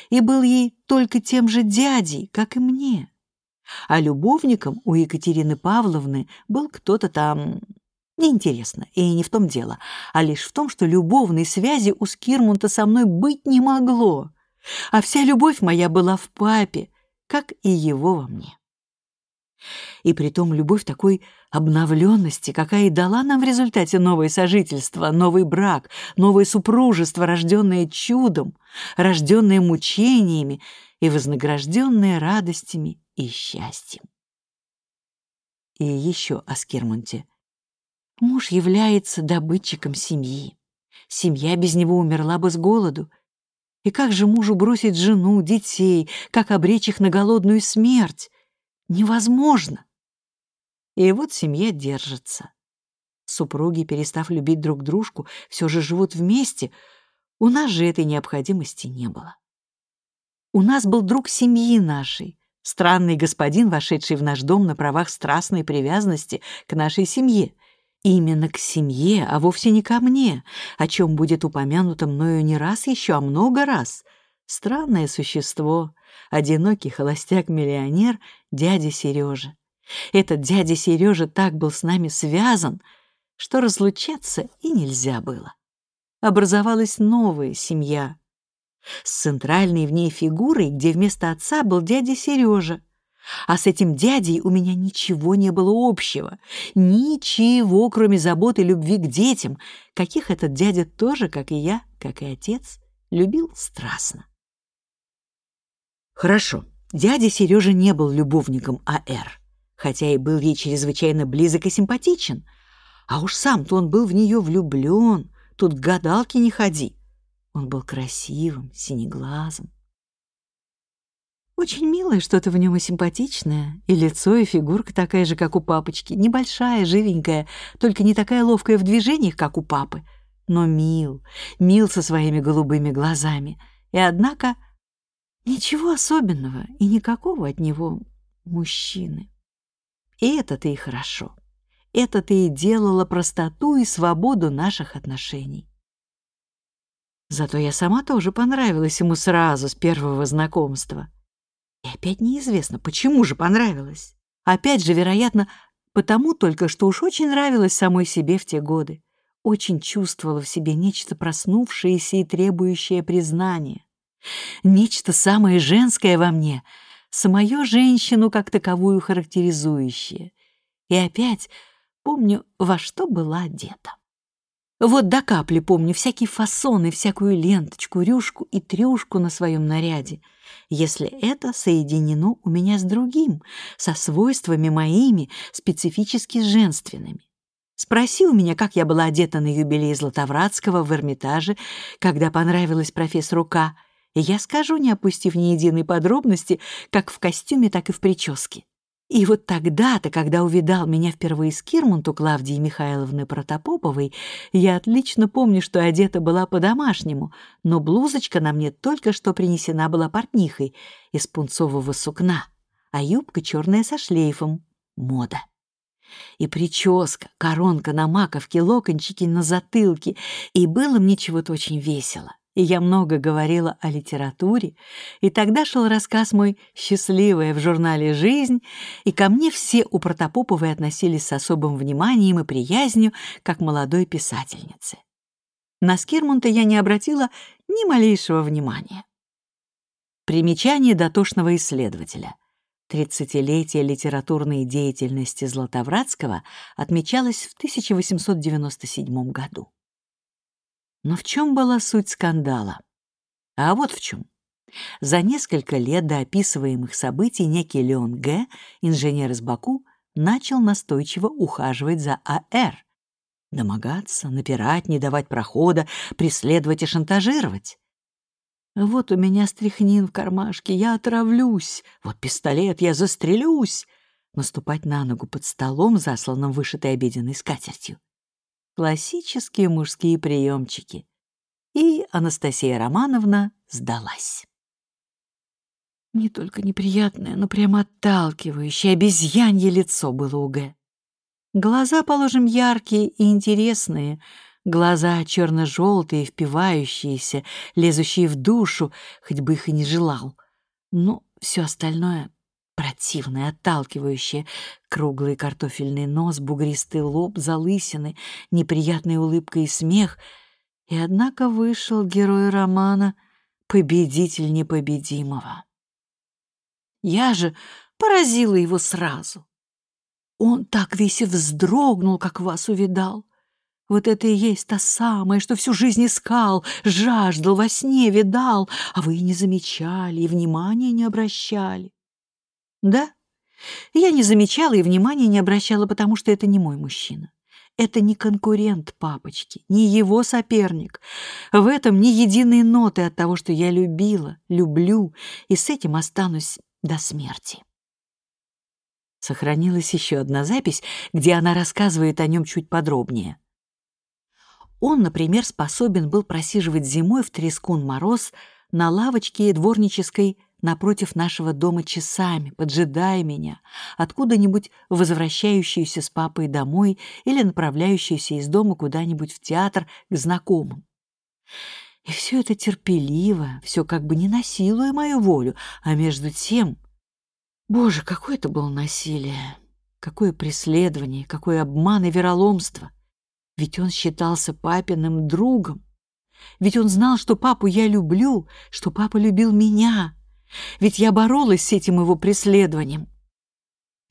и был ей только тем же дядей, как и мне. А любовником у Екатерины Павловны был кто-то там... Неинтересно, и не в том дело, а лишь в том, что любовной связи у Скирмунта со мной быть не могло, а вся любовь моя была в папе, как и его во мне. И притом любовь такой обновленности, какая и дала нам в результате новое сожительство, новый брак, новое супружество, рожденное чудом, рожденное мучениями и вознагражденное радостями и счастьем. И еще о Скирмонте. Муж является добытчиком семьи. Семья без него умерла бы с голоду. И как же мужу бросить жену, детей, как обречь их на голодную смерть? Невозможно. И вот семья держится. Супруги, перестав любить друг дружку, все же живут вместе. У нас же этой необходимости не было. У нас был друг семьи нашей, странный господин, вошедший в наш дом на правах страстной привязанности к нашей семье. Именно к семье, а вовсе не ко мне, о чем будет упомянуто мною не раз еще, а много раз. Странное существо, одинокий холостяк-миллионер, дядя Сережа. Этот дядя Сережа так был с нами связан, что разлучаться и нельзя было. Образовалась новая семья с центральной в ней фигурой, где вместо отца был дядя Сережа, а с этим дядей у меня ничего не было общего. Ничего, кроме заботы и любви к детям, каких этот дядя тоже, как и я, как и отец, любил страстно. Хорошо, дядя Сережа не был любовником А.Р., хотя и был ей чрезвычайно близок и симпатичен. А уж сам-то он был в нее влюблен, тут к гадалке не ходи. Он был красивым, синеглазым, очень милое что-то в нем и симпатичное, и лицо, и фигурка такая же, как у папочки, небольшая, живенькая, только не такая ловкая в движениях, как у папы, но мил, мил со своими голубыми глазами. И однако ничего особенного и никакого от него мужчины. И это-то и хорошо. Это-то и делало простоту и свободу наших отношений. Зато я сама тоже понравилась ему сразу, с первого знакомства. И опять неизвестно, почему же понравилось. Опять же, вероятно, потому только, что уж очень нравилось самой себе в те годы. Очень чувствовала в себе нечто проснувшееся и требующее признания. Нечто самое женское во мне, самую женщину как таковую характеризующее. И опять помню, во что была одета. Вот до капли помню всякие фасоны, всякую ленточку, рюшку и трюшку на своем наряде, если это соединено у меня с другим, со свойствами моими, специфически женственными. Спроси у меня, как я была одета на юбилей Златовратского в Эрмитаже, когда понравилась профессору К., и я скажу, не опустив ни единой подробности, как в костюме, так и в прическе. И вот тогда-то, когда увидал меня впервые с Кирмонту Клавдии Михайловны Протопоповой, я отлично помню, что одета была по-домашнему, но блузочка на мне только что принесена была портнихой из пунцового сукна, а юбка черная со шлейфом — мода. И прическа, коронка на маковке, локончики на затылке, и было мне чего-то очень весело и я много говорила о литературе, и тогда шел рассказ мой «Счастливая» в журнале «Жизнь», и ко мне все у Протопоповой относились с особым вниманием и приязнью, как молодой писательнице. На Скирмунта я не обратила ни малейшего внимания. Примечание дотошного исследователя. Тридцатилетие литературной деятельности Златовратского отмечалось в 1897 году. Но в чем была суть скандала? А вот в чем. За несколько лет до описываемых событий некий Леон Г., инженер из Баку, начал настойчиво ухаживать за А.Р., домогаться, напирать, не давать прохода, преследовать и шантажировать. Вот у меня стряхнин в кармашке, я отравлюсь, вот пистолет, я застрелюсь. Наступать на ногу под столом, засланным вышитой обеденной скатертью классические мужские приемчики. И Анастасия Романовна сдалась. Не только неприятное, но прямо отталкивающее обезьянье лицо было у Г. Глаза, положим, яркие и интересные, глаза черно-желтые, впивающиеся, лезущие в душу, хоть бы их и не желал. Но все остальное Противное, отталкивающее. Круглый картофельный нос, бугристый лоб, залысины, неприятная улыбка и смех. И однако вышел герой романа победитель непобедимого. Я же поразила его сразу. Он так весь и вздрогнул, как вас увидал. Вот это и есть та самая, что всю жизнь искал, жаждал, во сне видал, а вы и не замечали, и внимания не обращали. Да, я не замечала и внимания не обращала, потому что это не мой мужчина. Это не конкурент папочки, не его соперник. В этом ни единой ноты от того, что я любила, люблю, и с этим останусь до смерти. Сохранилась еще одна запись, где она рассказывает о нем чуть подробнее. Он, например, способен был просиживать зимой в трескун мороз на лавочке дворнической напротив нашего дома часами, поджидая меня, откуда-нибудь возвращающуюся с папой домой или направляющуюся из дома куда-нибудь в театр к знакомым. И все это терпеливо, все как бы не насилуя мою волю, а между тем... Боже, какое это было насилие! Какое преследование, какой обман и вероломство! Ведь он считался папиным другом. Ведь он знал, что папу я люблю, что папа любил меня. Ведь я боролась с этим его преследованием.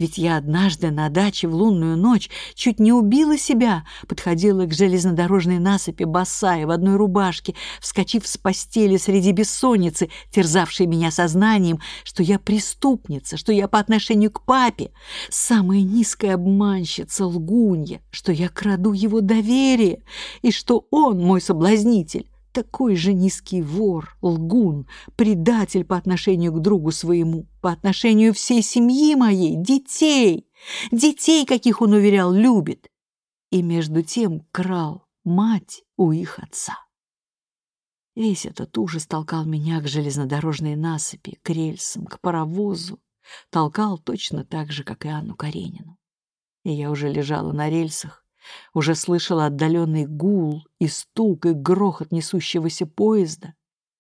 Ведь я однажды на даче в лунную ночь чуть не убила себя, подходила к железнодорожной насыпи босая в одной рубашке, вскочив с постели среди бессонницы, терзавшей меня сознанием, что я преступница, что я по отношению к папе самая низкая обманщица, лгунья, что я краду его доверие и что он мой соблазнитель такой же низкий вор, лгун, предатель по отношению к другу своему, по отношению всей семьи моей, детей, детей, каких он уверял, любит. И между тем крал мать у их отца. Весь этот ужас толкал меня к железнодорожной насыпи, к рельсам, к паровозу, толкал точно так же, как и Анну Каренину. И я уже лежала на рельсах, уже слышала отдаленный гул и стук и грохот несущегося поезда.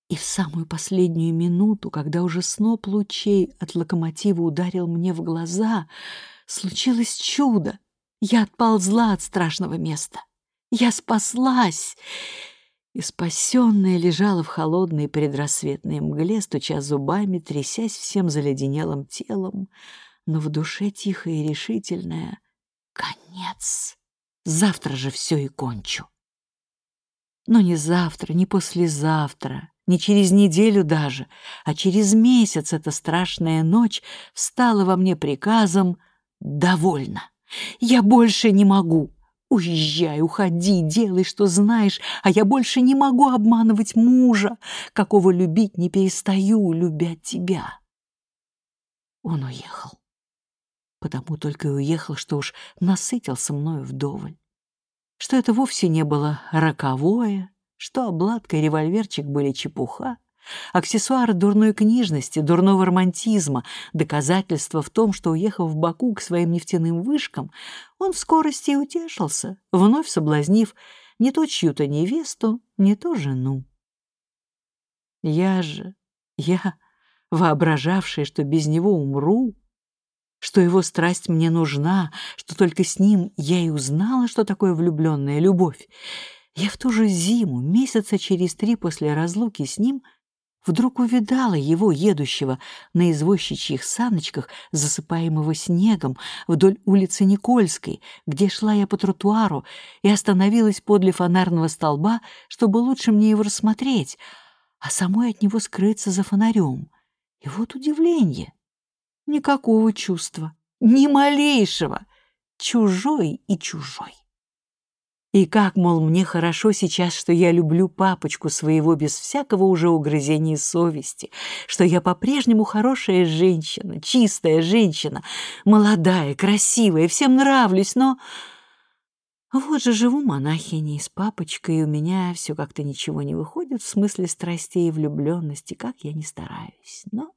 И в самую последнюю минуту, когда уже сноп лучей от локомотива ударил мне в глаза, случилось чудо. Я отползла от страшного места. Я спаслась. И спасенная лежала в холодной предрассветной мгле, стуча зубами, трясясь всем заледенелым телом, но в душе тихая и решительная «Конец!» Завтра же все и кончу. Но не завтра, не послезавтра, не через неделю даже, а через месяц эта страшная ночь встала во мне приказом «Довольно! Я больше не могу! Уезжай, уходи, делай, что знаешь, а я больше не могу обманывать мужа, какого любить не перестаю, любя тебя!» Он уехал потому только и уехал, что уж насытился мною вдоволь. Что это вовсе не было роковое, что обладка и револьверчик были чепуха, аксессуары дурной книжности, дурного романтизма, доказательство в том, что, уехав в Баку к своим нефтяным вышкам, он в скорости и утешился, вновь соблазнив не то чью-то невесту, не то жену. Я же, я, воображавшая, что без него умру, что его страсть мне нужна, что только с ним я и узнала, что такое влюбленная любовь. Я в ту же зиму, месяца через три после разлуки с ним, вдруг увидала его, едущего на извозчичьих саночках, засыпаемого снегом, вдоль улицы Никольской, где шла я по тротуару и остановилась подле фонарного столба, чтобы лучше мне его рассмотреть, а самой от него скрыться за фонарем. И вот удивление. Никакого чувства, ни малейшего. Чужой и чужой. И как, мол, мне хорошо сейчас, что я люблю папочку своего без всякого уже угрызения совести, что я по-прежнему хорошая женщина, чистая женщина, молодая, красивая, всем нравлюсь, но... Вот же живу монахиней с папочкой, и у меня все как-то ничего не выходит в смысле страстей и влюбленности, как я не стараюсь. Но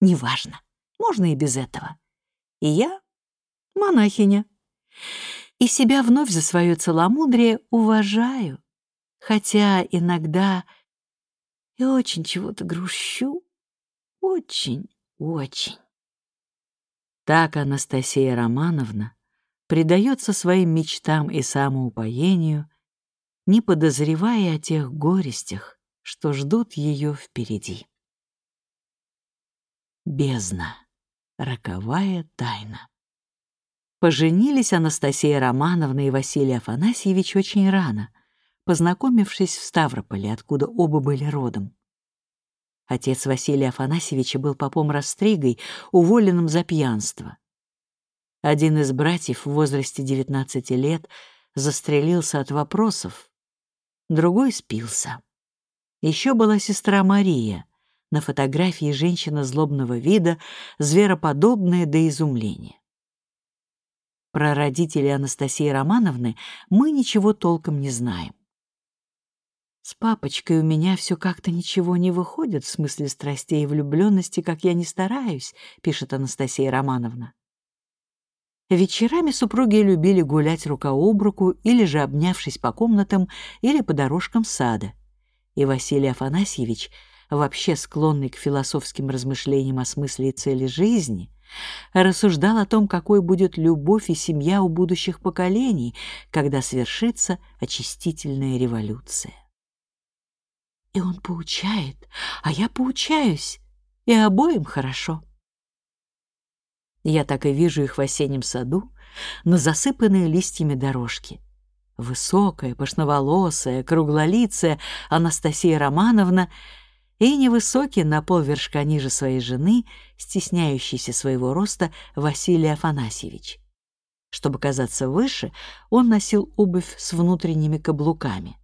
неважно. Можно и без этого. И я монахиня. И себя вновь за свое целомудрие уважаю, хотя иногда и очень чего-то грущу. Очень, очень. Так Анастасия Романовна предается своим мечтам и самоупоению, не подозревая о тех горестях, что ждут ее впереди. Бездна. Роковая тайна. Поженились Анастасия Романовна и Василий Афанасьевич очень рано, познакомившись в Ставрополе, откуда оба были родом. Отец Василия Афанасьевича был попом Растригой, уволенным за пьянство. Один из братьев в возрасте 19 лет застрелился от вопросов, другой спился. Еще была сестра Мария, на фотографии женщина злобного вида, звероподобная до изумления. Про родителей Анастасии Романовны мы ничего толком не знаем. С папочкой у меня все как-то ничего не выходит в смысле страстей и влюбленности, как я не стараюсь, пишет Анастасия Романовна. Вечерами супруги любили гулять рука об руку или же обнявшись по комнатам или по дорожкам сада. И Василий Афанасьевич, вообще склонный к философским размышлениям о смысле и цели жизни, рассуждал о том, какой будет любовь и семья у будущих поколений, когда свершится очистительная революция. И он поучает, а я поучаюсь, и обоим хорошо. Я так и вижу их в осеннем саду, на засыпанной листьями дорожке. Высокая, пышноволосая, круглолицая Анастасия Романовна и невысокий на полвершка ниже своей жены, стесняющийся своего роста Василий Афанасьевич. Чтобы казаться выше, он носил обувь с внутренними каблуками.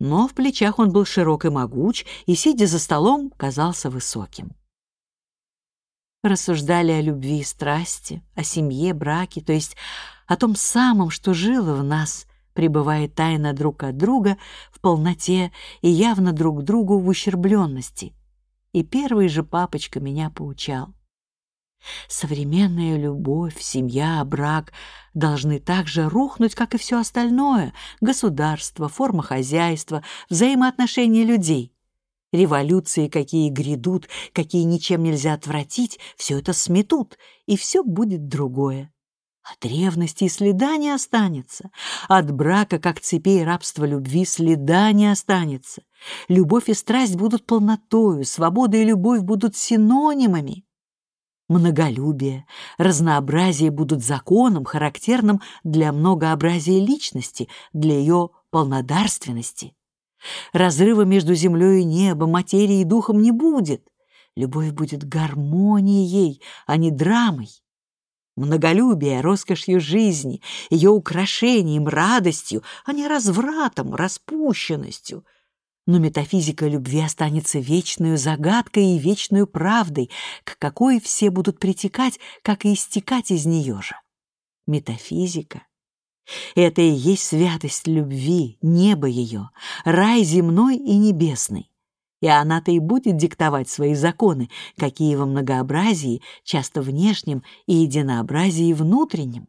Но в плечах он был широк и могуч, и, сидя за столом, казался высоким рассуждали о любви и страсти, о семье, браке, то есть о том самом, что жило в нас, пребывая тайно друг от друга в полноте и явно друг другу в ущербленности. И первый же папочка меня поучал. Современная любовь, семья, брак должны также рухнуть, как и все остальное — государство, форма хозяйства, взаимоотношения людей — Революции, какие грядут, какие ничем нельзя отвратить, все это сметут, и все будет другое. От ревности и следа не останется. От брака, как цепей рабства любви, следа не останется. Любовь и страсть будут полнотою, свобода и любовь будут синонимами. Многолюбие, разнообразие будут законом, характерным для многообразия личности, для ее полнодарственности. Разрыва между землей и небом, материей и духом не будет. Любовь будет гармонией, а не драмой. Многолюбие — роскошью жизни, ее украшением, радостью, а не развратом, распущенностью. Но метафизика любви останется вечную загадкой и вечную правдой, к какой все будут притекать, как и истекать из нее же. Метафизика это и есть святость любви, небо ее, рай земной и небесный. И она-то и будет диктовать свои законы, какие во многообразии, часто внешнем, и единообразии внутреннем.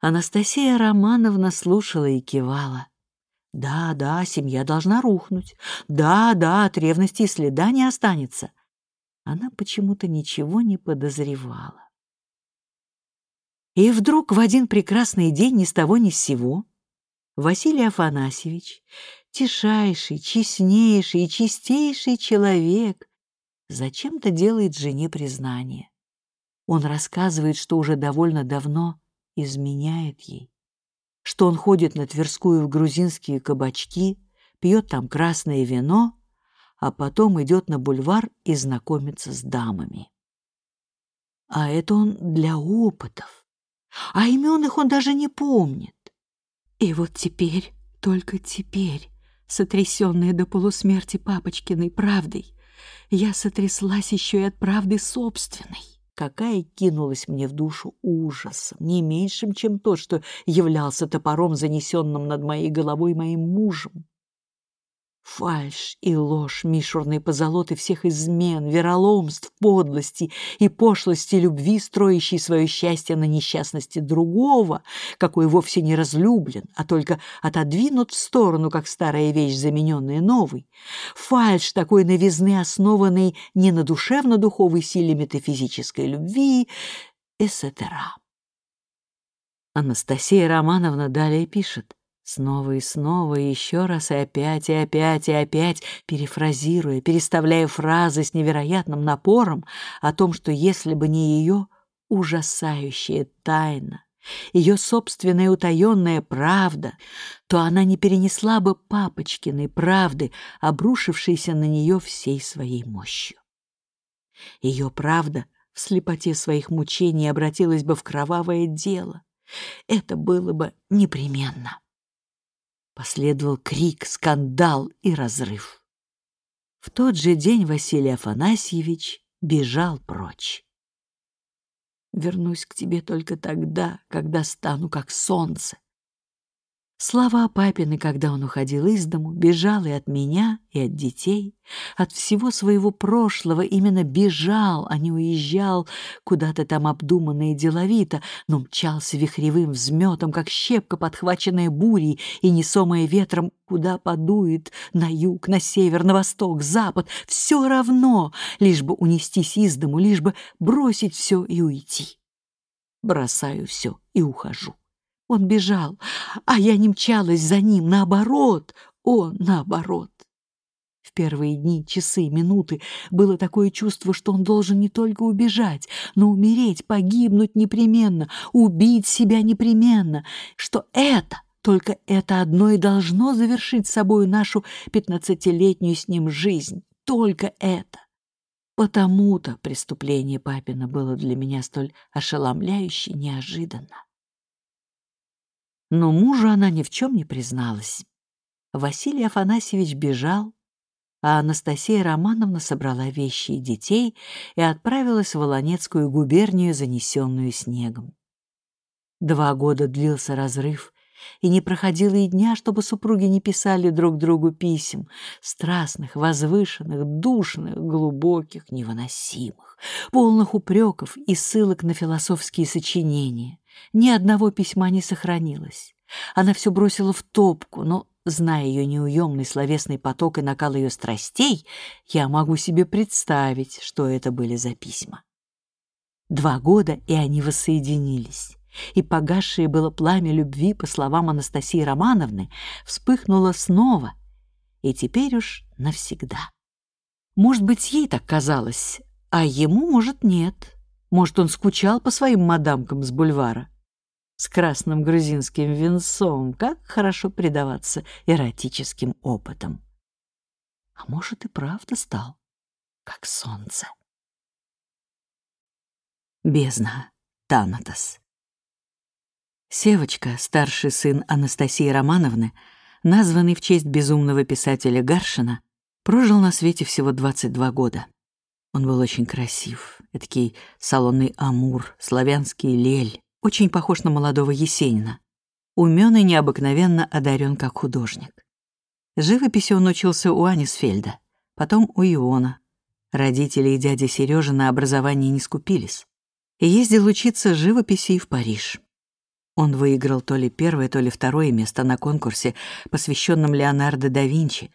Анастасия Романовна слушала и кивала. Да, да, семья должна рухнуть. Да, да, от ревности и следа не останется. Она почему-то ничего не подозревала. И вдруг в один прекрасный день ни с того ни с сего Василий Афанасьевич, тишайший, честнейший и чистейший человек, зачем-то делает жене признание. Он рассказывает, что уже довольно давно изменяет ей, что он ходит на Тверскую в грузинские кабачки, пьет там красное вино, а потом идет на бульвар и знакомится с дамами. А это он для опытов а имен их он даже не помнит. И вот теперь, только теперь, сотрясенная до полусмерти папочкиной правдой, я сотряслась еще и от правды собственной, какая кинулась мне в душу ужасом, не меньшим, чем то, что являлся топором, занесенным над моей головой моим мужем. Фальшь и ложь, мишурные позолоты всех измен, вероломств, подлости и пошлости любви, строящей свое счастье на несчастности другого, какой вовсе не разлюблен, а только отодвинут в сторону, как старая вещь, замененная новой. Фальшь такой новизны, основанной не на душевно-духовой силе метафизической любви, etc. Анастасия Романовна далее пишет. Снова и снова, и еще раз, и опять, и опять, и опять, перефразируя, переставляя фразы с невероятным напором о том, что если бы не ее, ужасающая тайна, ее собственная утаенная правда, то она не перенесла бы папочкиной правды, обрушившейся на нее всей своей мощью. Ее правда в слепоте своих мучений обратилась бы в кровавое дело. Это было бы непременно. Последовал крик, скандал и разрыв. В тот же день Василий Афанасьевич бежал прочь. Вернусь к тебе только тогда, когда стану как солнце, Слова папины, когда он уходил из дому, бежал и от меня, и от детей, от всего своего прошлого, именно бежал, а не уезжал куда-то там обдуманно и деловито, но мчался вихревым взметом, как щепка, подхваченная бурей и несомая ветром, куда подует, на юг, на север, на восток, запад, все равно, лишь бы унестись из дому, лишь бы бросить все и уйти. Бросаю все и ухожу. Он бежал, а я не мчалась за ним, наоборот, он наоборот. В первые дни, часы, минуты было такое чувство, что он должен не только убежать, но умереть, погибнуть непременно, убить себя непременно, что это, только это одно и должно завершить собой нашу пятнадцатилетнюю с ним жизнь, только это. Потому-то преступление папина было для меня столь ошеломляюще неожиданно. Но мужу она ни в чем не призналась. Василий Афанасьевич бежал, а Анастасия Романовна собрала вещи и детей и отправилась в Волонецкую губернию, занесенную снегом. Два года длился разрыв, и не проходило и дня, чтобы супруги не писали друг другу писем, страстных, возвышенных, душных, глубоких, невыносимых, полных упреков и ссылок на философские сочинения. Ни одного письма не сохранилось. Она все бросила в топку, но, зная ее неуемный словесный поток и накал ее страстей, я могу себе представить, что это были за письма. Два года, и они воссоединились. И погасшее было пламя любви, по словам Анастасии Романовны, вспыхнуло снова, и теперь уж навсегда. Может быть, ей так казалось, а ему, может, нет. Может, он скучал по своим мадамкам с бульвара. С красным грузинским венцом, как хорошо предаваться эротическим опытам. А может, и правда стал, как солнце. Бездна. Танатос. Севочка, старший сын Анастасии Романовны, названный в честь безумного писателя Гаршина, прожил на свете всего 22 года. Он был очень красив, этакий салонный амур, славянский лель, очень похож на молодого Есенина. Умён и необыкновенно одарен как художник. Живописи он учился у Анисфельда, потом у Иона. Родители и дядя Сережа на образование не скупились. И ездил учиться живописи и в Париж. Он выиграл то ли первое, то ли второе место на конкурсе, посвященном Леонардо да Винчи,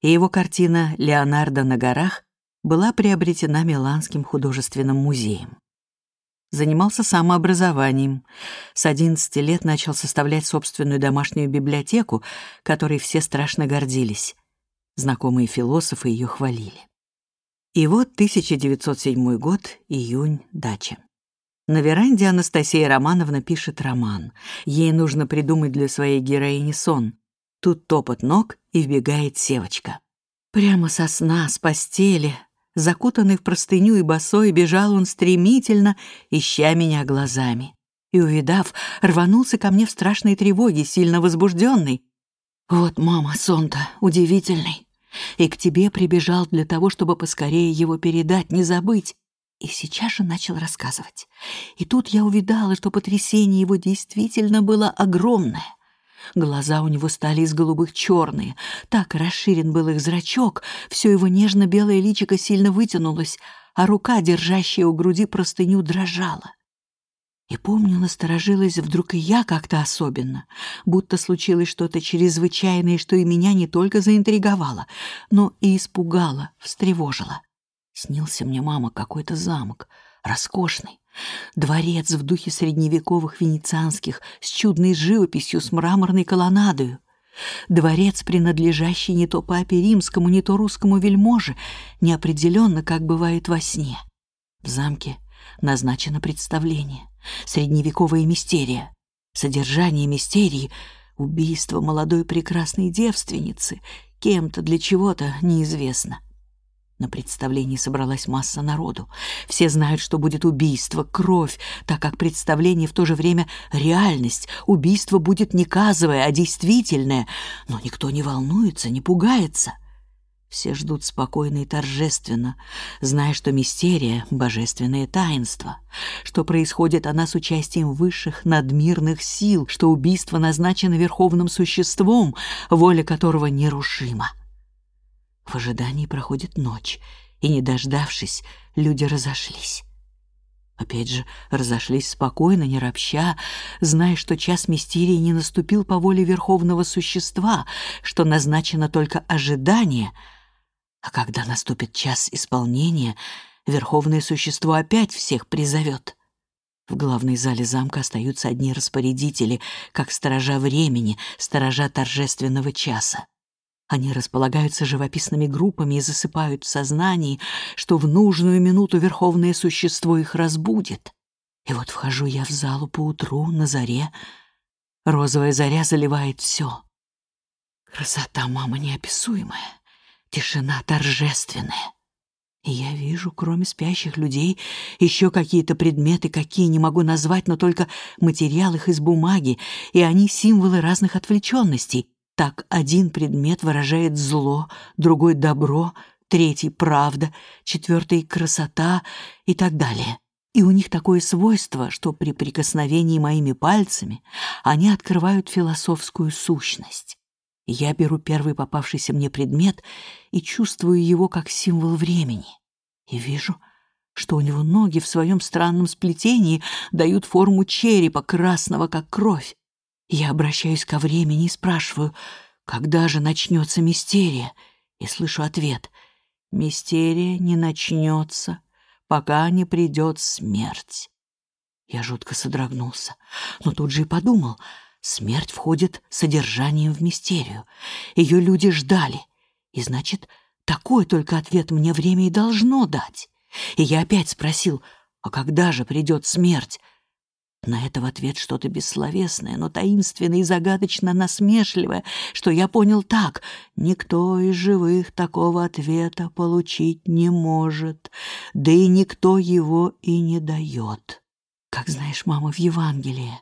и его картина «Леонардо на горах» была приобретена Миланским художественным музеем. Занимался самообразованием. С 11 лет начал составлять собственную домашнюю библиотеку, которой все страшно гордились. Знакомые философы ее хвалили. И вот 1907 год, июнь, дача. На веранде Анастасия Романовна пишет роман. Ей нужно придумать для своей героини сон. Тут топот ног и вбегает Севочка. Прямо со сна, с постели, Закутанный в простыню и босой, бежал он стремительно, ища меня глазами. И, увидав, рванулся ко мне в страшной тревоге, сильно возбужденный. «Вот, мама, сон-то удивительный. И к тебе прибежал для того, чтобы поскорее его передать, не забыть. И сейчас же начал рассказывать. И тут я увидала, что потрясение его действительно было огромное. Глаза у него стали из голубых черные. Так расширен был их зрачок, все его нежно-белое личико сильно вытянулось, а рука, держащая у груди простыню, дрожала. И помню, насторожилась вдруг и я как-то особенно, будто случилось что-то чрезвычайное, что и меня не только заинтриговало, но и испугало, встревожило. Снился мне, мама, какой-то замок, роскошный, Дворец в духе средневековых венецианских, с чудной живописью, с мраморной колоннадою. Дворец, принадлежащий не то папе римскому, не то русскому вельможе, неопределенно, как бывает во сне. В замке назначено представление, средневековая мистерия. Содержание мистерии — убийство молодой прекрасной девственницы, кем-то для чего-то неизвестно. На представлении собралась масса народу. Все знают, что будет убийство, кровь, так как представление в то же время реальность. Убийство будет не казовое, а действительное. Но никто не волнуется, не пугается. Все ждут спокойно и торжественно, зная, что мистерия — божественное таинство, что происходит она с участием высших надмирных сил, что убийство назначено верховным существом, воля которого нерушима. В ожидании проходит ночь, и, не дождавшись, люди разошлись. Опять же, разошлись спокойно, не ропща, зная, что час мистерии не наступил по воле Верховного Существа, что назначено только ожидание, а когда наступит час исполнения, Верховное Существо опять всех призовет. В главной зале замка остаются одни распорядители, как сторожа времени, сторожа торжественного часа. Они располагаются живописными группами и засыпают в сознании, что в нужную минуту верховное существо их разбудит. И вот вхожу я в залу поутру, на заре. Розовая заря заливает все. Красота, мама, неописуемая. Тишина торжественная. И я вижу, кроме спящих людей, еще какие-то предметы, какие не могу назвать, но только материал их из бумаги, и они символы разных отвлеченностей, так один предмет выражает зло, другой — добро, третий — правда, четвертый — красота и так далее. И у них такое свойство, что при прикосновении моими пальцами они открывают философскую сущность. Я беру первый попавшийся мне предмет и чувствую его как символ времени. И вижу, что у него ноги в своем странном сплетении дают форму черепа, красного, как кровь. Я обращаюсь ко времени и спрашиваю, когда же начнется мистерия? И слышу ответ. Мистерия не начнется, пока не придет смерть. Я жутко содрогнулся, но тут же и подумал, смерть входит содержанием в мистерию. Ее люди ждали, и значит, такой только ответ мне время и должно дать. И я опять спросил, а когда же придет смерть? На это в ответ что-то бессловесное, но таинственное и загадочно насмешливое, что я понял так. Никто из живых такого ответа получить не может, да и никто его и не дает. Как знаешь, мама, в Евангелии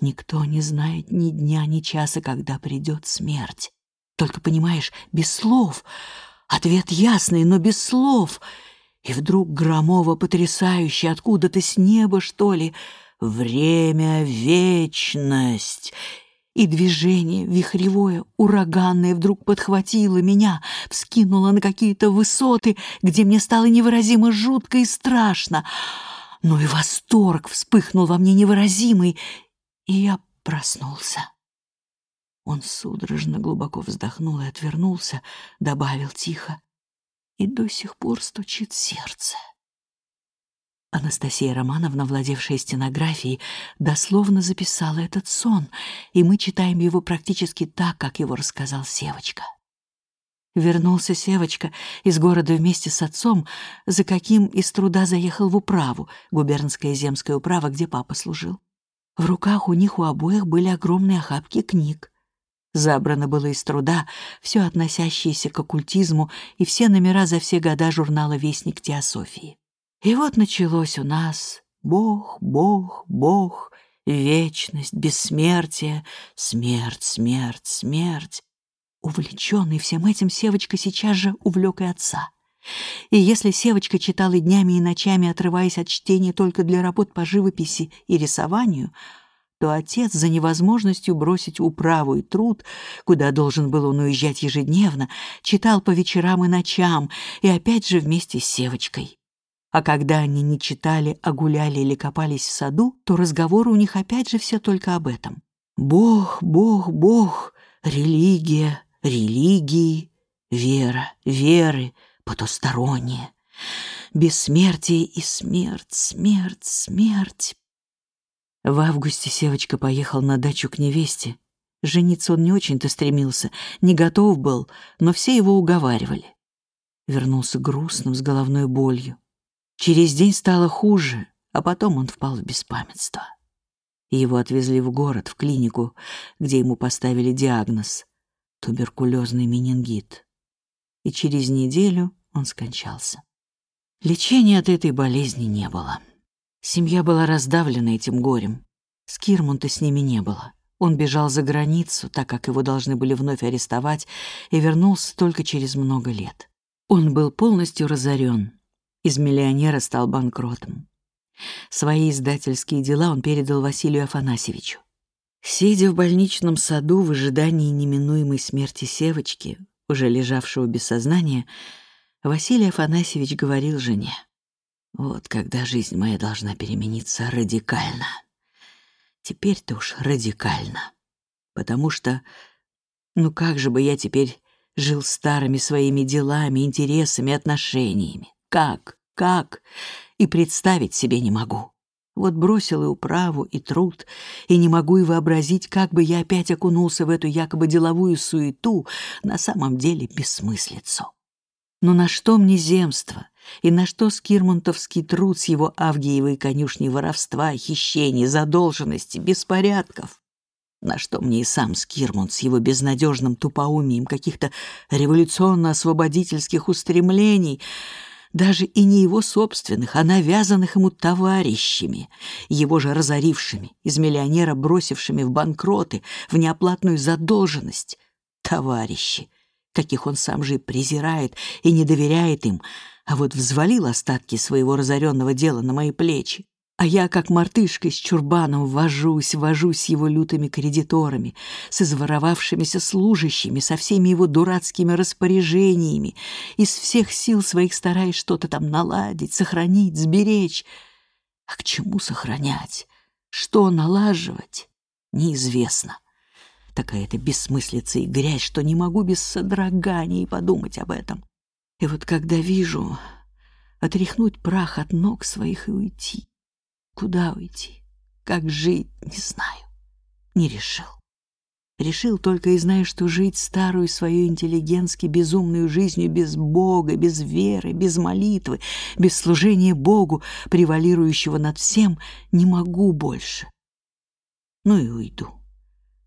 никто не знает ни дня, ни часа, когда придет смерть. Только, понимаешь, без слов. Ответ ясный, но без слов. И вдруг громово потрясающий, откуда-то с неба, что ли, — Время — вечность. И движение вихревое, ураганное вдруг подхватило меня, вскинуло на какие-то высоты, где мне стало невыразимо жутко и страшно. Но и восторг вспыхнул во мне невыразимый, и я проснулся. Он судорожно глубоко вздохнул и отвернулся, добавил тихо. И до сих пор стучит сердце. Анастасия Романовна, владевшая стенографией, дословно записала этот сон, и мы читаем его практически так, как его рассказал Севочка. Вернулся Севочка из города вместе с отцом, за каким из труда заехал в управу, губернская земская управа, где папа служил. В руках у них у обоих были огромные охапки книг. Забрано было из труда все относящееся к оккультизму и все номера за все года журнала «Вестник Теософии». И вот началось у нас Бог, Бог, Бог, вечность, бессмертие, смерть, смерть, смерть. Увлеченный всем этим, Севочка сейчас же увлек и отца. И если Севочка читала днями и ночами, отрываясь от чтения только для работ по живописи и рисованию, то отец за невозможностью бросить управу и труд, куда должен был он уезжать ежедневно, читал по вечерам и ночам, и опять же вместе с Севочкой. А когда они не читали, а гуляли или копались в саду, то разговоры у них опять же все только об этом. Бог, Бог, Бог, религия, религии, вера, веры, потустороннее, бессмертие и смерть, смерть, смерть. В августе Севочка поехал на дачу к невесте. Жениться он не очень-то стремился, не готов был, но все его уговаривали. Вернулся грустным, с головной болью. Через день стало хуже. а потом он впал в беспамятство. Его отвезли в город, в клинику, где ему поставили диагноз — туберкулезный менингит. И через неделю он скончался. Лечения от этой болезни не было. Семья была раздавлена этим горем. Скирмунта с ними не было. Он бежал за границу, так как его должны были вновь арестовать, и вернулся только через много лет. Он был полностью разорен. Из миллионера стал банкротом. Свои издательские дела он передал Василию Афанасьевичу. Сидя в больничном саду в ожидании неминуемой смерти Севочки, уже лежавшего без сознания, Василий Афанасьевич говорил жене, «Вот когда жизнь моя должна перемениться радикально. Теперь-то уж радикально. Потому что, ну как же бы я теперь жил старыми своими делами, интересами, отношениями? Как? Как? И представить себе не могу. Вот бросил и управу, и труд, и не могу и вообразить, как бы я опять окунулся в эту якобы деловую суету, на самом деле бессмыслицу. Но на что мне земство? И на что скирмонтовский труд с его авгиевой конюшней воровства, хищений, задолженности, беспорядков? На что мне и сам Скирмунд с его безнадежным тупоумием каких-то революционно-освободительских устремлений — даже и не его собственных, а навязанных ему товарищами, его же разорившими, из миллионера бросившими в банкроты, в неоплатную задолженность. Товарищи, каких он сам же и презирает и не доверяет им, а вот взвалил остатки своего разоренного дела на мои плечи. А я, как мартышка с чурбаном, вожусь, вожусь с его лютыми кредиторами, с изворовавшимися служащими, со всеми его дурацкими распоряжениями, из всех сил своих стараясь что-то там наладить, сохранить, сберечь. А к чему сохранять? Что налаживать? Неизвестно. Такая это бессмыслица и грязь, что не могу без содрогания подумать об этом. И вот когда вижу отряхнуть прах от ног своих и уйти, Куда уйти? Как жить? Не знаю. Не решил. Решил только и знаю, что жить старую свою интеллигентски безумную жизнью без Бога, без веры, без молитвы, без служения Богу, превалирующего над всем, не могу больше. Ну и уйду.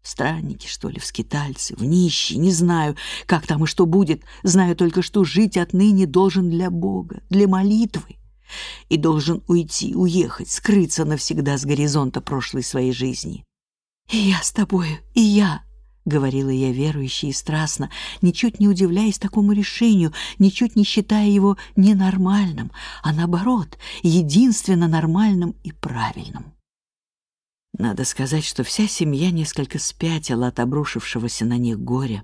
Странники, что ли, в скитальцы, в нищие, не знаю, как там и что будет, знаю только, что жить отныне должен для Бога, для молитвы и должен уйти, уехать, скрыться навсегда с горизонта прошлой своей жизни. «И я с тобою, и я!» — говорила я верующе и страстно, ничуть не удивляясь такому решению, ничуть не считая его ненормальным, а наоборот, единственно нормальным и правильным. Надо сказать, что вся семья несколько спятила от обрушившегося на них горя,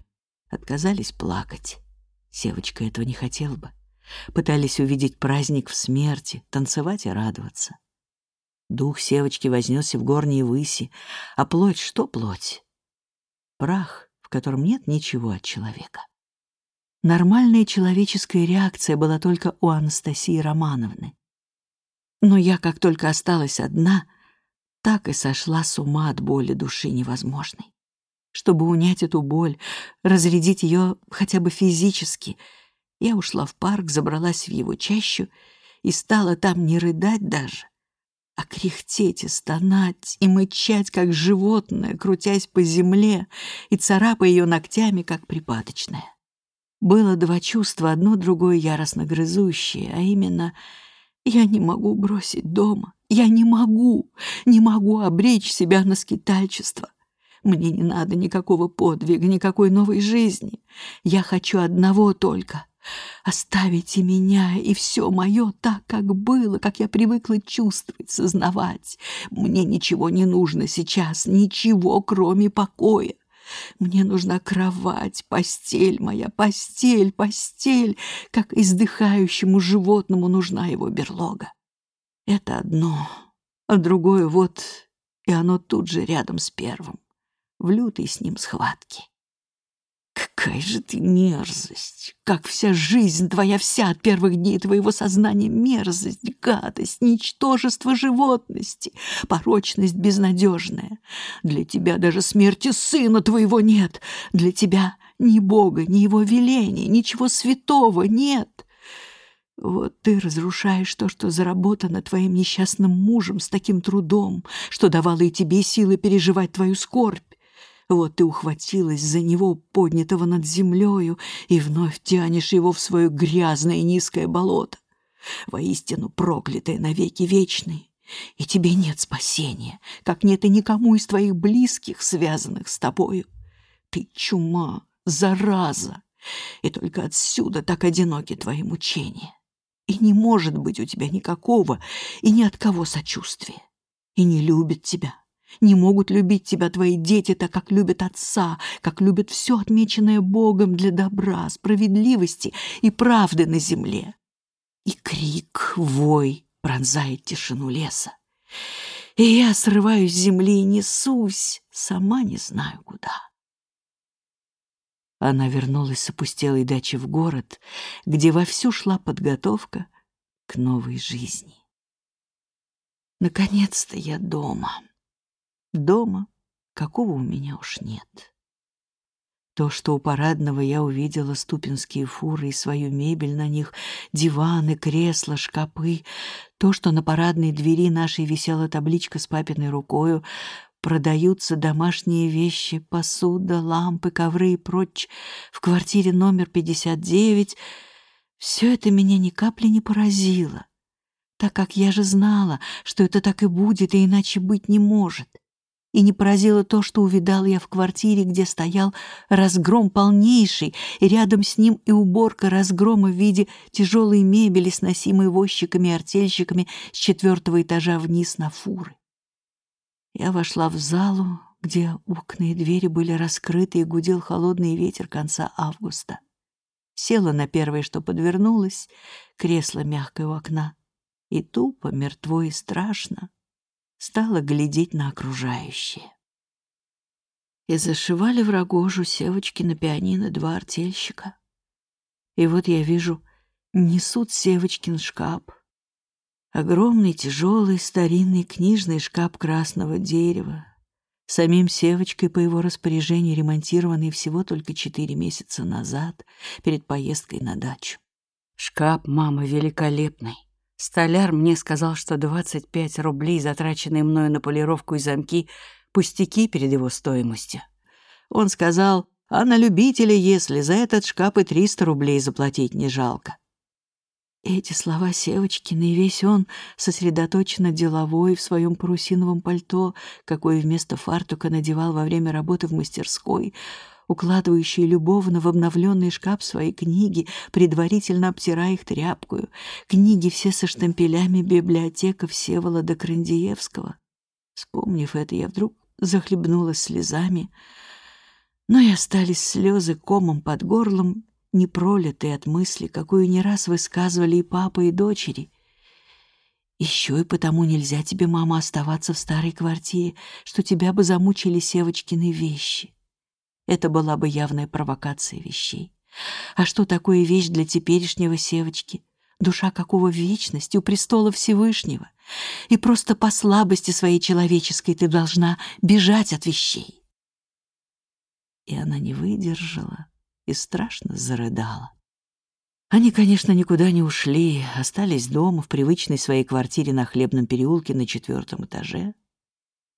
отказались плакать. Севочка этого не хотела бы пытались увидеть праздник в смерти, танцевать и радоваться. Дух Севочки вознесся в горние выси, а плоть что плоть? Прах, в котором нет ничего от человека. Нормальная человеческая реакция была только у Анастасии Романовны. Но я, как только осталась одна, так и сошла с ума от боли души невозможной. Чтобы унять эту боль, разрядить ее хотя бы физически — я ушла в парк, забралась в его чащу и стала там не рыдать даже, а кряхтеть и стонать, и мычать, как животное, крутясь по земле и царапая ее ногтями, как припадочное. Было два чувства, одно другое яростно грызущее, а именно «я не могу бросить дома, я не могу, не могу обречь себя на скитальчество». Мне не надо никакого подвига, никакой новой жизни. Я хочу одного только Оставите меня и все мое так, как было, как я привыкла чувствовать, сознавать. Мне ничего не нужно сейчас, ничего, кроме покоя. Мне нужна кровать, постель моя, постель, постель, как издыхающему животному нужна его берлога. Это одно, а другое вот, и оно тут же рядом с первым, в лютой с ним схватке. Какая же ты мерзость! Как вся жизнь твоя вся от первых дней твоего сознания мерзость, гадость, ничтожество животности, порочность безнадежная. Для тебя даже смерти сына твоего нет. Для тебя ни Бога, ни его веления, ничего святого нет. Вот ты разрушаешь то, что заработано твоим несчастным мужем с таким трудом, что давало и тебе силы переживать твою скорбь. Вот ты ухватилась за него, поднятого над землею, и вновь тянешь его в свое грязное низкое болото, воистину проклятое навеки вечные. И тебе нет спасения, как нет и никому из твоих близких, связанных с тобою. Ты чума, зараза, и только отсюда так одиноки твои мучения. И не может быть у тебя никакого и ни от кого сочувствия. И не любят тебя. Не могут любить тебя твои дети так, как любят отца, как любят все отмеченное Богом для добра, справедливости и правды на земле. И крик, вой пронзает тишину леса. И я срываюсь с земли и несусь, сама не знаю куда. Она вернулась с опустелой дачи в город, где вовсю шла подготовка к новой жизни. Наконец-то я дома. Дома, какого у меня уж нет. То, что у парадного я увидела ступинские фуры и свою мебель на них, диваны, кресла, шкапы, то, что на парадной двери нашей висела табличка с папиной рукою, Продаются домашние вещи, посуда, лампы, ковры и прочь в квартире номер 59. Все это меня ни капли не поразило, так как я же знала, что это так и будет, и иначе быть не может. И не поразило то, что увидал я в квартире, где стоял разгром полнейший, и рядом с ним и уборка разгрома в виде тяжелой мебели, сносимой возчиками и артельщиками с четвертого этажа вниз на фуры. Я вошла в залу, где окна и двери были раскрыты и гудел холодный ветер конца августа. Села на первое, что подвернулось, кресло мягкое у окна, и тупо, мертво и страшно стала глядеть на окружающее. И зашивали в рогожу севочки на пианино два артельщика. И вот я вижу, несут Севочкин шкаф, Огромный, тяжелый, старинный книжный шкаф красного дерева, самим Севочкой по его распоряжению ремонтированный всего только четыре месяца назад, перед поездкой на дачу. Шкаф, мама, великолепный. Столяр мне сказал, что 25 рублей, затраченные мною на полировку и замки, пустяки перед его стоимостью. Он сказал, а на любителя, если за этот шкаф и 300 рублей заплатить не жалко. Эти слова Севочкины, и весь он сосредоточенно деловой в своем парусиновом пальто, какое вместо фартука надевал во время работы в мастерской, укладывающий любовно в обновленный шкаф свои книги, предварительно обтирая их тряпкою, книги все со штампелями библиотека Всеволода Крандиевского. Вспомнив это, я вдруг захлебнулась слезами, но и остались слезы комом под горлом не пролитые от мысли, какую не раз высказывали и папа, и дочери. Еще и потому нельзя тебе, мама, оставаться в старой квартире, что тебя бы замучили Севочкины вещи. Это была бы явная провокация вещей. А что такое вещь для теперешнего Севочки? Душа какого вечности у престола Всевышнего? И просто по слабости своей человеческой ты должна бежать от вещей. И она не выдержала и страшно зарыдала. Они, конечно, никуда не ушли, остались дома в привычной своей квартире на Хлебном переулке на четвертом этаже.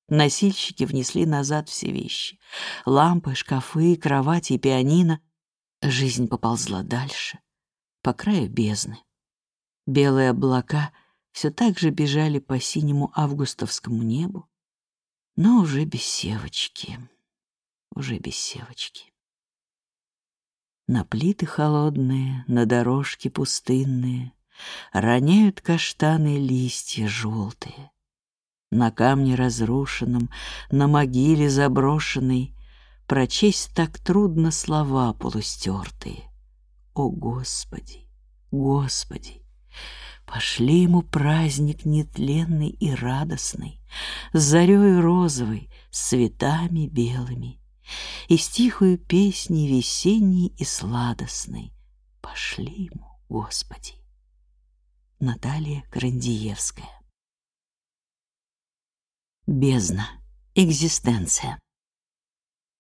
Носильщики внесли назад все вещи. Лампы, шкафы, кровати и пианино. Жизнь поползла дальше, по краю бездны. Белые облака все так же бежали по синему августовскому небу, но уже без севочки, уже без севочки. На плиты холодные, на дорожки пустынные Роняют каштаны листья желтые. На камне разрушенном, на могиле заброшенной Прочесть так трудно слова полустертые. О, Господи, Господи! Пошли ему праздник нетленный и радостный, С зарею розовой, с цветами белыми — и с тихою песней весенней и сладостной «Пошли ему, Господи». Наталья Крандиевская Бездна. Экзистенция.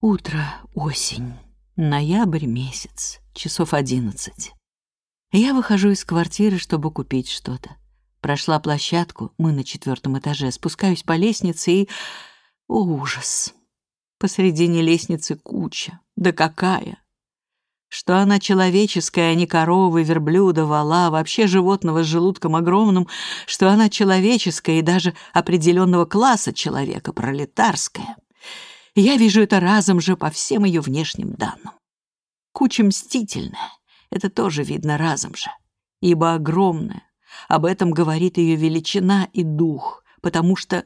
Утро, осень, ноябрь месяц, часов одиннадцать. Я выхожу из квартиры, чтобы купить что-то. Прошла площадку, мы на четвертом этаже, спускаюсь по лестнице и... О, ужас! Посредине лестницы куча. Да какая! Что она человеческая, а не коровы, верблюда, вала, вообще животного с желудком огромным, что она человеческая и даже определенного класса человека, пролетарская. Я вижу это разом же по всем ее внешним данным. Куча мстительная, это тоже видно разом же, ибо огромная. Об этом говорит ее величина и дух, потому что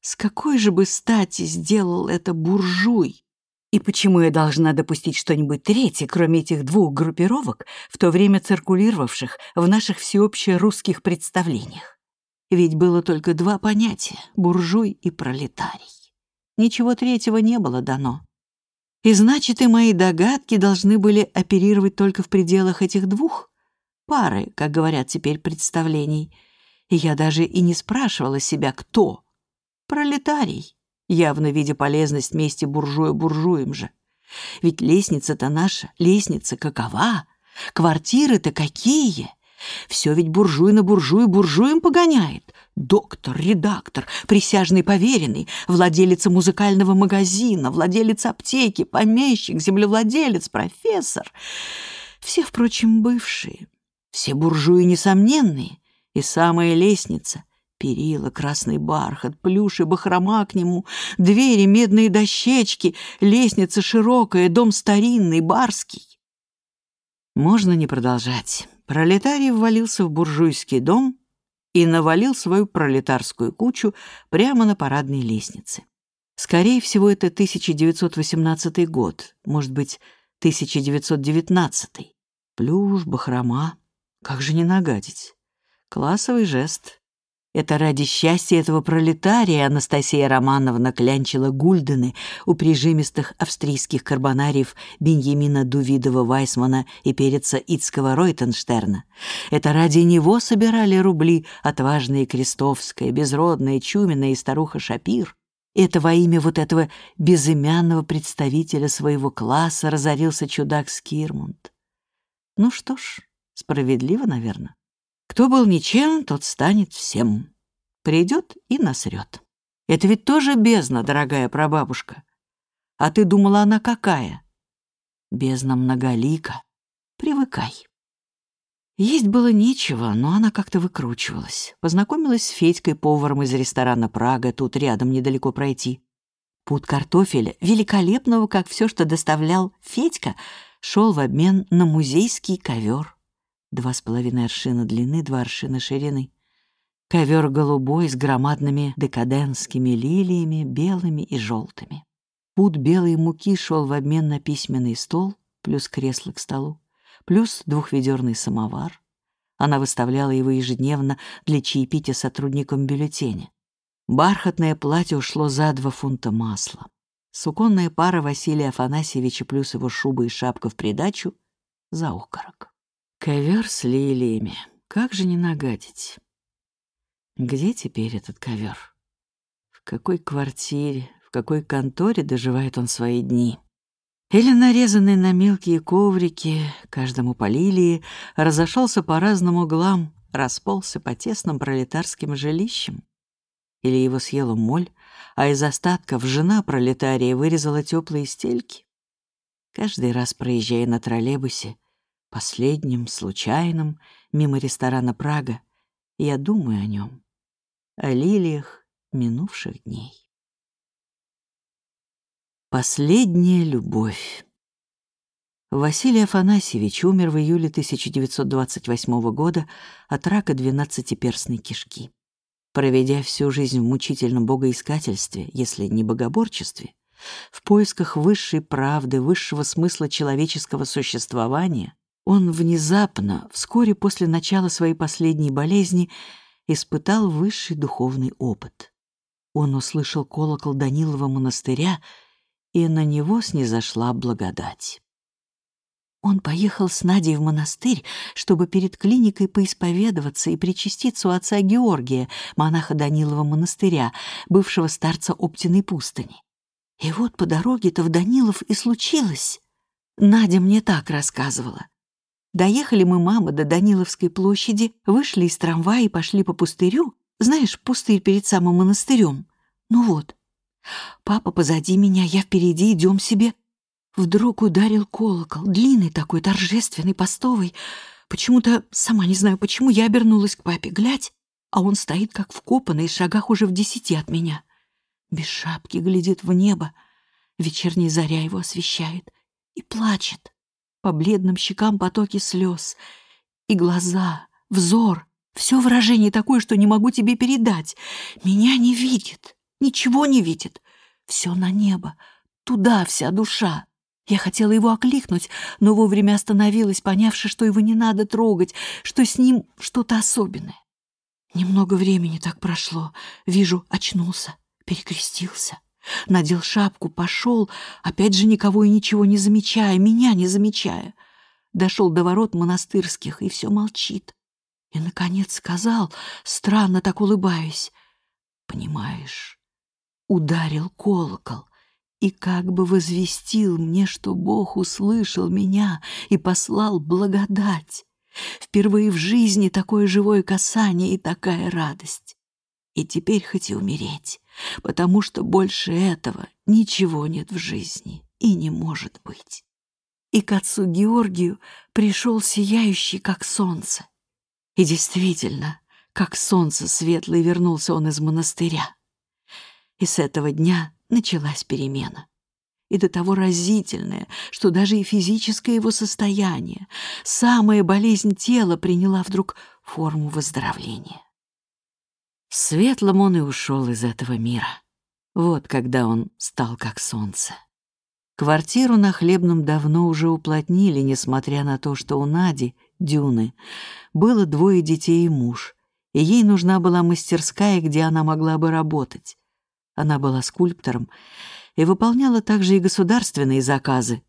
с какой же бы стати сделал это буржуй? И почему я должна допустить что-нибудь третье, кроме этих двух группировок, в то время циркулировавших в наших всеобщерусских представлениях? Ведь было только два понятия — буржуй и пролетарий. Ничего третьего не было дано. И значит, и мои догадки должны были оперировать только в пределах этих двух пары, как говорят теперь, представлений. И я даже и не спрашивала себя, кто — Пролетарий, явно видя полезность мести буржуя буржуем же. Ведь лестница-то наша, лестница какова? Квартиры-то какие? Все ведь буржуй на буржуй буржуем погоняет. Доктор, редактор, присяжный поверенный, владелец музыкального магазина, владелец аптеки, помещик, землевладелец, профессор. Все, впрочем, бывшие. Все буржуи несомненные. И самая лестница Перила, красный бархат, плюш и бахрома к нему, двери, медные дощечки, лестница широкая, дом старинный, барский. Можно не продолжать. Пролетарий ввалился в буржуйский дом и навалил свою пролетарскую кучу прямо на парадной лестнице. Скорее всего, это 1918 год, может быть, 1919. Плюш, бахрома. Как же не нагадить? Классовый жест — это ради счастья этого пролетария Анастасия Романовна клянчила гульдены у прижимистых австрийских карбонариев Беньямина Дувидова-Вайсмана и переца Ицкого Ройтенштерна. Это ради него собирали рубли отважные Крестовская, безродная Чумина и старуха Шапир. Это во имя вот этого безымянного представителя своего класса разорился чудак Скирмунд. Ну что ж, справедливо, наверное. Кто был ничем, тот станет всем. Придет и насрет. Это ведь тоже бездна, дорогая прабабушка. А ты думала, она какая? Бездна многолика. Привыкай. Есть было нечего, но она как-то выкручивалась. Познакомилась с Федькой, поваром из ресторана «Прага», тут рядом недалеко пройти. Пуд картофеля, великолепного, как все, что доставлял Федька, шел в обмен на музейский ковер два с половиной аршина длины, два аршина ширины. Ковер голубой с громадными декаденскими лилиями, белыми и желтыми. Пуд белой муки шел в обмен на письменный стол, плюс кресло к столу, плюс двухведерный самовар. Она выставляла его ежедневно для чаепития сотрудникам бюллетеня. Бархатное платье ушло за два фунта масла. Суконная пара Василия Афанасьевича плюс его шуба и шапка в придачу — за окорок. Ковер с лилиями. Как же не нагадить? Где теперь этот ковер? В какой квартире, в какой конторе доживает он свои дни? Или нарезанный на мелкие коврики, каждому по лилии, разошелся по разным углам, расползся по тесным пролетарским жилищам? Или его съела моль, а из остатков жена пролетария вырезала теплые стельки? Каждый раз, проезжая на троллейбусе, последним, случайным, мимо ресторана «Прага», я думаю о нем, о лилиях минувших дней. Последняя любовь. Василий Афанасьевич умер в июле 1928 года от рака двенадцатиперстной кишки. Проведя всю жизнь в мучительном богоискательстве, если не богоборчестве, в поисках высшей правды, высшего смысла человеческого существования, он внезапно, вскоре после начала своей последней болезни, испытал высший духовный опыт. Он услышал колокол Данилова монастыря, и на него снизошла благодать. Он поехал с Надей в монастырь, чтобы перед клиникой поисповедоваться и причаститься у отца Георгия, монаха Данилова монастыря, бывшего старца Оптиной пустыни. И вот по дороге-то в Данилов и случилось. Надя мне так рассказывала. Доехали мы, мама, до Даниловской площади, вышли из трамвая и пошли по пустырю. Знаешь, пустырь перед самым монастырем. Ну вот. Папа позади меня, я впереди, идем себе. Вдруг ударил колокол, длинный такой, торжественный, постовый. Почему-то, сама не знаю почему, я обернулась к папе, глядь, а он стоит как вкопанный, в шагах уже в десяти от меня. Без шапки глядит в небо, вечерняя заря его освещает, и плачет. По бледным щекам потоки слез. И глаза, взор, все выражение такое, что не могу тебе передать. Меня не видит, ничего не видит. Все на небо, туда вся душа. Я хотела его окликнуть, но вовремя остановилась, понявши, что его не надо трогать, что с ним что-то особенное. Немного времени так прошло. Вижу, очнулся, перекрестился. Надел шапку, пошел, опять же никого и ничего не замечая, меня не замечая. Дошел до ворот монастырских и все молчит. И, наконец, сказал, странно так улыбаясь, «Понимаешь, ударил колокол и как бы возвестил мне, что Бог услышал меня и послал благодать. Впервые в жизни такое живое касание и такая радость. И теперь хоть и умереть, потому что больше этого ничего нет в жизни и не может быть. И к отцу Георгию пришел сияющий, как солнце. И действительно, как солнце светлое вернулся он из монастыря. И с этого дня началась перемена. И до того разительная, что даже и физическое его состояние, самая болезнь тела приняла вдруг форму выздоровления. Светлым он и ушел из этого мира. Вот когда он стал как солнце. Квартиру на Хлебном давно уже уплотнили, несмотря на то, что у Нади, Дюны, было двое детей и муж, и ей нужна была мастерская, где она могла бы работать. Она была скульптором и выполняла также и государственные заказы.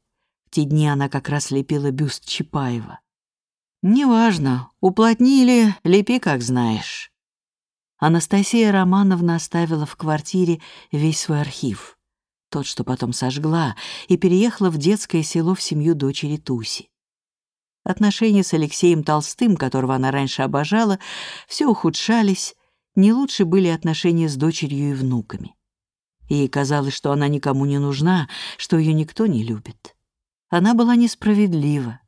В те дни она как раз лепила бюст Чапаева. «Неважно, уплотнили, лепи, как знаешь». Анастасия Романовна оставила в квартире весь свой архив, тот, что потом сожгла, и переехала в детское село в семью дочери Туси. Отношения с Алексеем Толстым, которого она раньше обожала, все ухудшались, не лучше были отношения с дочерью и внуками. Ей казалось, что она никому не нужна, что ее никто не любит. Она была несправедлива,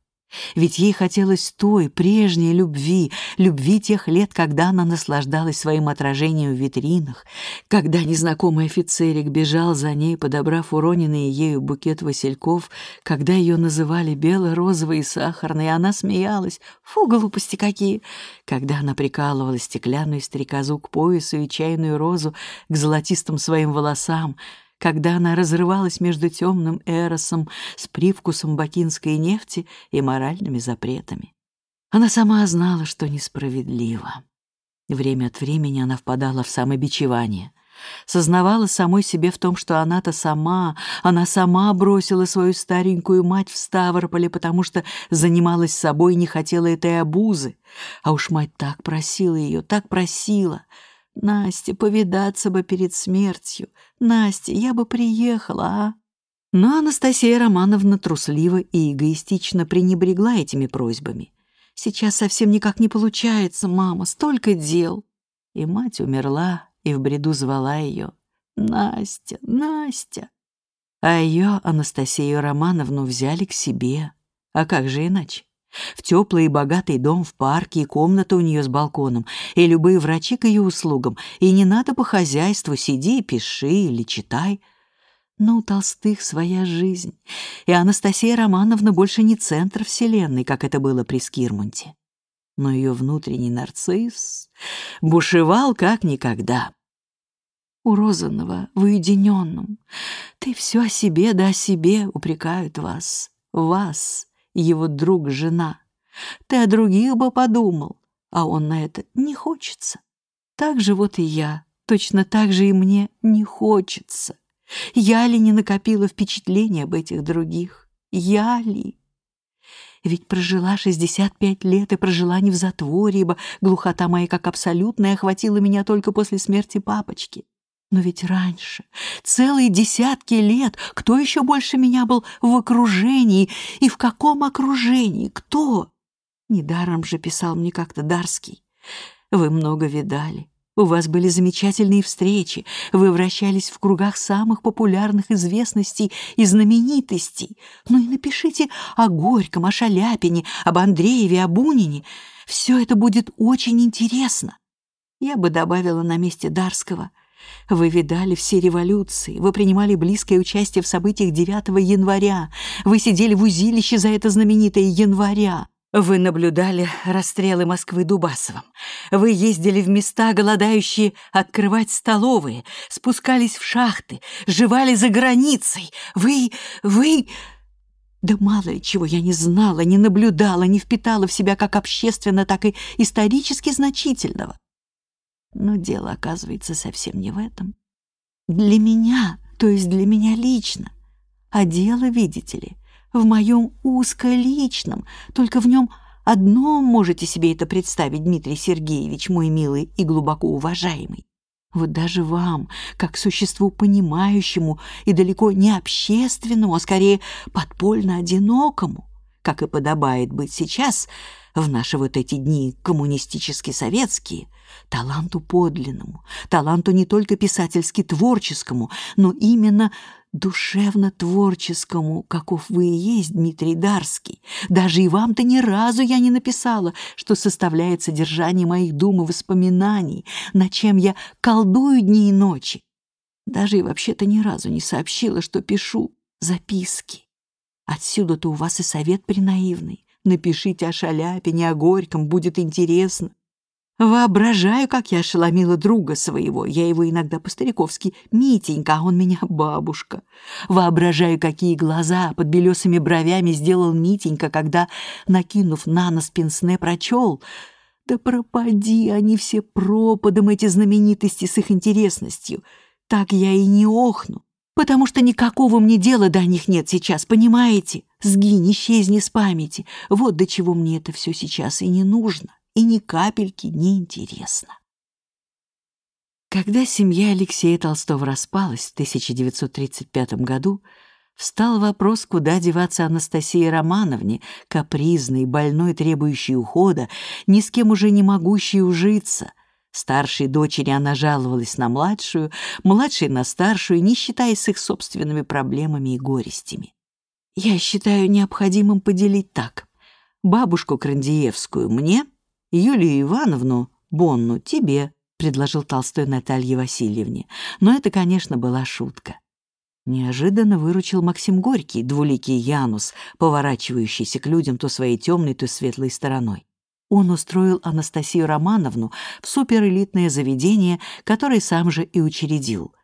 ведь ей хотелось той, прежней любви, любви тех лет, когда она наслаждалась своим отражением в витринах, когда незнакомый офицерик бежал за ней, подобрав уроненный ею букет васильков, когда ее называли бело-розовой и сахарной, и она смеялась. Фу, глупости какие! Когда она прикалывала стеклянную стрекозу к поясу и чайную розу к золотистым своим волосам — когда она разрывалась между темным эросом с привкусом бакинской нефти и моральными запретами. Она сама знала, что несправедливо. Время от времени она впадала в самобичевание. Сознавала самой себе в том, что она-то сама, она сама бросила свою старенькую мать в Ставрополе, потому что занималась собой и не хотела этой обузы. А уж мать так просила ее, так просила — Настя, повидаться бы перед смертью. Настя, я бы приехала, а? Но Анастасия Романовна трусливо и эгоистично пренебрегла этими просьбами. Сейчас совсем никак не получается, мама, столько дел. И мать умерла, и в бреду звала ее. Настя, Настя. А ее, Анастасию Романовну, взяли к себе. А как же иначе? В теплый и богатый дом в парке, и комната у нее с балконом, и любые врачи к ее услугам, и не надо по хозяйству, сиди и пиши или читай. Но у Толстых своя жизнь, и Анастасия Романовна больше не центр вселенной, как это было при Скирмонте. Но ее внутренний нарцисс бушевал как никогда. У Розанова в уединенном ты все о себе да о себе упрекают вас, вас, его друг-жена. Ты о других бы подумал, а он на это не хочется. Так же вот и я, точно так же и мне не хочется. Я ли не накопила впечатления об этих других? Я ли? Ведь прожила 65 лет и прожила не в затворе, ибо глухота моя как абсолютная охватила меня только после смерти папочки. Но ведь раньше, целые десятки лет, кто еще больше меня был в окружении? И в каком окружении? Кто? Недаром же писал мне как-то Дарский. Вы много видали. У вас были замечательные встречи. Вы вращались в кругах самых популярных известностей и знаменитостей. Ну и напишите о Горьком, о Шаляпине, об Андрееве, о Бунине. Все это будет очень интересно. Я бы добавила на месте Дарского. Вы видали все революции, вы принимали близкое участие в событиях 9 января, вы сидели в узилище за это знаменитое января. Вы наблюдали расстрелы Москвы Дубасовым. Вы ездили в места, голодающие, открывать столовые, спускались в шахты, жевали за границей. Вы... вы... Да мало ли чего я не знала, не наблюдала, не впитала в себя как общественно, так и исторически значительного. Но дело, оказывается, совсем не в этом. Для меня, то есть для меня лично. А дело, видите ли, в моем узколичном, только в нем одном можете себе это представить, Дмитрий Сергеевич, мой милый и глубоко уважаемый. Вот даже вам, как существу понимающему и далеко не общественному, а скорее подпольно одинокому, как и подобает быть сейчас, в наши вот эти дни коммунистически-советские, таланту подлинному, таланту не только писательски-творческому, но именно душевно-творческому, каков вы и есть, Дмитрий Дарский. Даже и вам-то ни разу я не написала, что составляет содержание моих дум и воспоминаний, над чем я колдую дни и ночи. Даже и вообще-то ни разу не сообщила, что пишу записки. Отсюда-то у вас и совет принаивный. Напишите о Шаляпине, о Горьком, будет интересно. Воображаю, как я ошеломила друга своего. Я его иногда по-стариковски «Митенька», а он меня «бабушка». Воображаю, какие глаза под белесыми бровями сделал Митенька, когда, накинув на нос пенсне, прочел. Да пропади они все пропадом, эти знаменитости с их интересностью. Так я и не охну, потому что никакого мне дела до них нет сейчас, понимаете? Сгинь, исчезни с памяти. Вот до чего мне это все сейчас и не нужно и ни капельки не интересно. Когда семья Алексея Толстого распалась в 1935 году, встал вопрос, куда деваться Анастасии Романовне, капризной, больной, требующей ухода, ни с кем уже не могущей ужиться. Старшей дочери она жаловалась на младшую, младшей на старшую, не считаясь их собственными проблемами и горестями. Я считаю необходимым поделить так. Бабушку Крандиевскую мне, Юлию Ивановну, Бонну, тебе», — предложил Толстой Наталье Васильевне. Но это, конечно, была шутка. Неожиданно выручил Максим Горький, двуликий Янус, поворачивающийся к людям то своей темной, то светлой стороной. Он устроил Анастасию Романовну в суперэлитное заведение, которое сам же и учредил.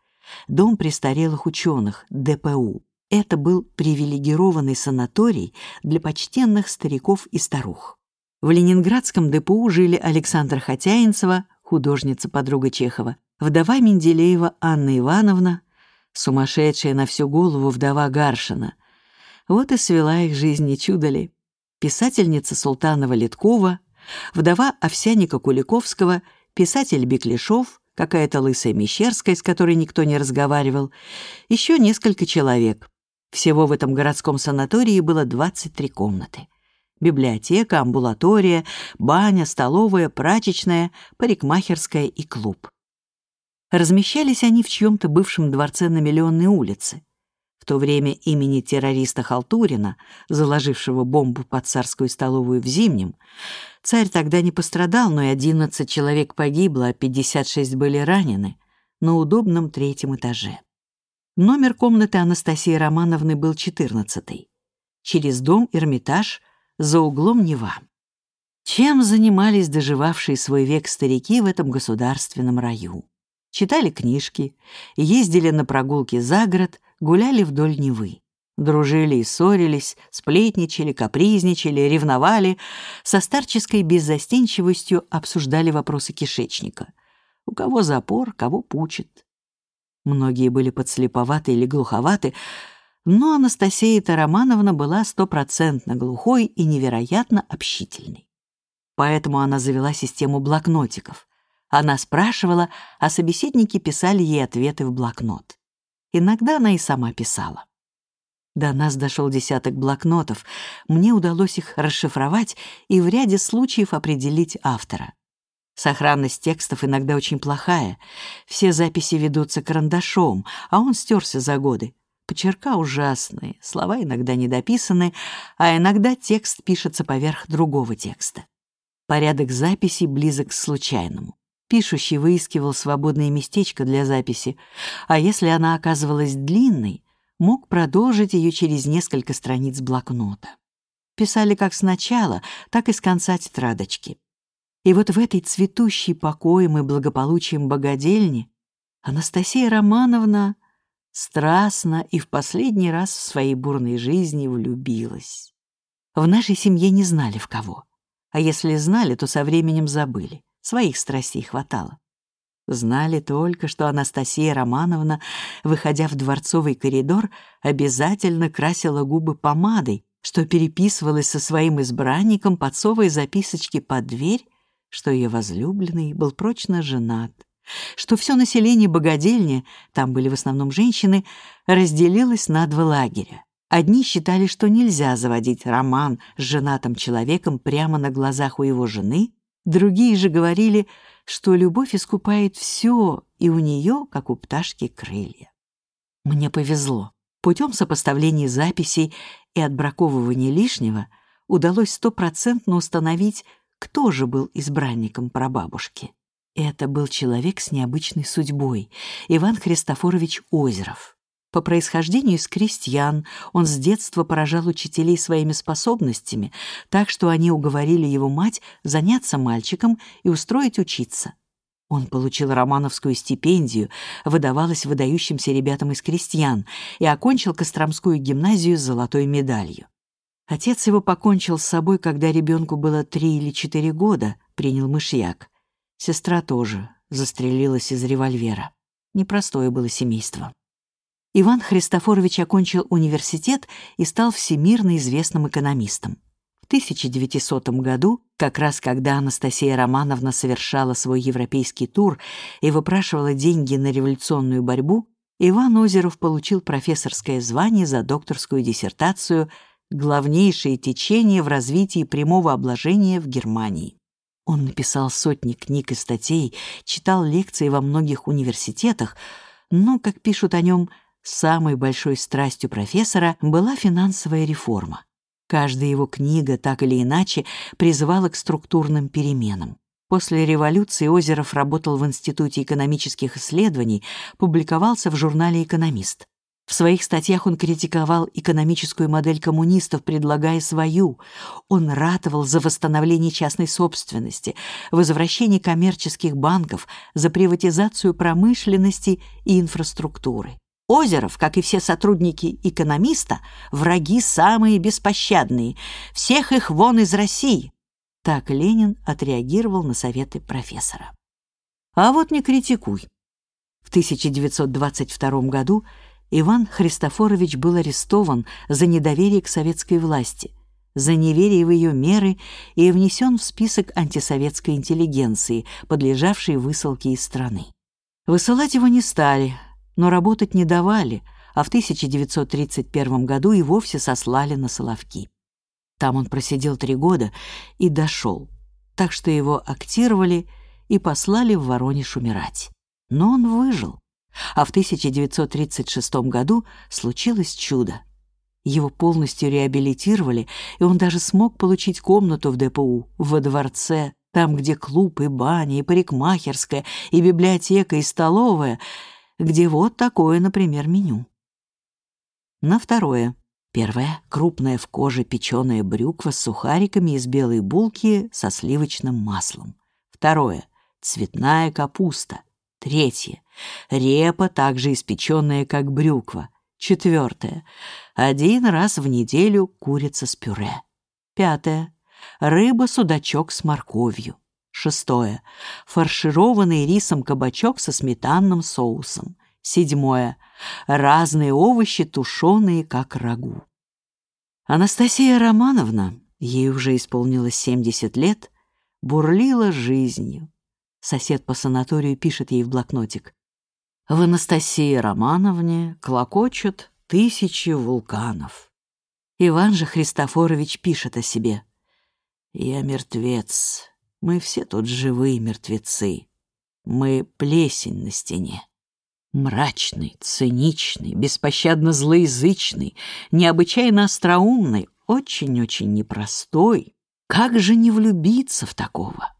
Дом престарелых ученых, ДПУ. Это был привилегированный санаторий для почтенных стариков и старух. В ленинградском ДПУ жили Александра Хотяинцева, художница-подруга Чехова, вдова Менделеева Анна Ивановна, сумасшедшая на всю голову вдова Гаршина. Вот и свела их жизнь не чудо ли. Писательница Султанова Литкова, вдова Овсяника Куликовского, писатель Беклешов, какая-то лысая Мещерская, с которой никто не разговаривал, еще несколько человек. Всего в этом городском санатории было 23 комнаты библиотека, амбулатория, баня, столовая, прачечная, парикмахерская и клуб. Размещались они в чьем-то бывшем дворце на Миллионной улице. В то время имени террориста Халтурина, заложившего бомбу под царскую столовую в Зимнем, царь тогда не пострадал, но и 11 человек погибло, а 56 были ранены на удобном третьем этаже. Номер комнаты Анастасии Романовны был 14 Через дом Эрмитаж за углом Нева. Чем занимались доживавшие свой век старики в этом государственном раю? Читали книжки, ездили на прогулки за город, гуляли вдоль Невы. Дружили и ссорились, сплетничали, капризничали, ревновали, со старческой беззастенчивостью обсуждали вопросы кишечника. У кого запор, кого пучит. Многие были подслеповаты или глуховаты, но Анастасия Тарамановна была стопроцентно глухой и невероятно общительной. Поэтому она завела систему блокнотиков. Она спрашивала, а собеседники писали ей ответы в блокнот. Иногда она и сама писала. До нас дошел десяток блокнотов. Мне удалось их расшифровать и в ряде случаев определить автора. Сохранность текстов иногда очень плохая. Все записи ведутся карандашом, а он стерся за годы. Почерка ужасные, слова иногда недописаны, а иногда текст пишется поверх другого текста. Порядок записи близок к случайному. Пишущий выискивал свободное местечко для записи, а если она оказывалась длинной, мог продолжить ее через несколько страниц блокнота. Писали как сначала, так и с конца тетрадочки. И вот в этой цветущей покоем и благополучием богадельне Анастасия Романовна страстно и в последний раз в своей бурной жизни влюбилась. В нашей семье не знали в кого, а если знали, то со временем забыли, своих страстей хватало. Знали только, что Анастасия Романовна, выходя в дворцовый коридор, обязательно красила губы помадой, что переписывалась со своим избранником, подсовывая записочки под дверь что ее возлюбленный был прочно женат, что все население богадельни, там были в основном женщины, разделилось на два лагеря. Одни считали, что нельзя заводить роман с женатым человеком прямо на глазах у его жены, другие же говорили, что любовь искупает все, и у нее, как у пташки, крылья. Мне повезло. Путем сопоставления записей и отбраковывания лишнего удалось стопроцентно установить, кто же был избранником прабабушки? Это был человек с необычной судьбой, Иван Христофорович Озеров. По происхождению из крестьян он с детства поражал учителей своими способностями, так что они уговорили его мать заняться мальчиком и устроить учиться. Он получил романовскую стипендию, выдавалась выдающимся ребятам из крестьян, и окончил Костромскую гимназию с золотой медалью. Отец его покончил с собой, когда ребенку было три или четыре года, принял мышьяк. Сестра тоже застрелилась из револьвера. Непростое было семейство. Иван Христофорович окончил университет и стал всемирно известным экономистом. В 1900 году, как раз когда Анастасия Романовна совершала свой европейский тур и выпрашивала деньги на революционную борьбу, Иван Озеров получил профессорское звание за докторскую диссертацию главнейшее течение в развитии прямого обложения в Германии. Он написал сотни книг и статей, читал лекции во многих университетах, но, как пишут о нем, самой большой страстью профессора была финансовая реформа. Каждая его книга так или иначе призывала к структурным переменам. После революции Озеров работал в Институте экономических исследований, публиковался в журнале «Экономист». В своих статьях он критиковал экономическую модель коммунистов, предлагая свою. Он ратовал за восстановление частной собственности, возвращение коммерческих банков, за приватизацию промышленности и инфраструктуры. Озеров, как и все сотрудники экономиста, враги самые беспощадные. Всех их вон из России. Так Ленин отреагировал на советы профессора. А вот не критикуй. В 1922 году Иван Христофорович был арестован за недоверие к советской власти, за неверие в ее меры и внесен в список антисоветской интеллигенции, подлежавшей высылке из страны. Высылать его не стали, но работать не давали, а в 1931 году и вовсе сослали на Соловки. Там он просидел три года и дошел, так что его актировали и послали в Воронеж умирать. Но он выжил. А в 1936 году случилось чудо. Его полностью реабилитировали, и он даже смог получить комнату в ДПУ, во дворце, там, где клуб и баня, и парикмахерская, и библиотека, и столовая, где вот такое, например, меню. На второе. Первое — крупная в коже печеная брюква с сухариками из белой булки со сливочным маслом. Второе — цветная капуста. Третье — репа, также испеченная, как брюква. Четвертое — один раз в неделю курица с пюре. Пятое — рыба-судачок с морковью. Шестое — фаршированный рисом кабачок со сметанным соусом. Седьмое — разные овощи, тушеные, как рагу. Анастасия Романовна, ей уже исполнилось 70 лет, бурлила жизнью. Сосед по санаторию пишет ей в блокнотик. В Анастасии Романовне клокочут тысячи вулканов. Иван же Христофорович пишет о себе. «Я мертвец. Мы все тут живые мертвецы. Мы плесень на стене. Мрачный, циничный, беспощадно злоязычный, необычайно остроумный, очень-очень непростой. Как же не влюбиться в такого?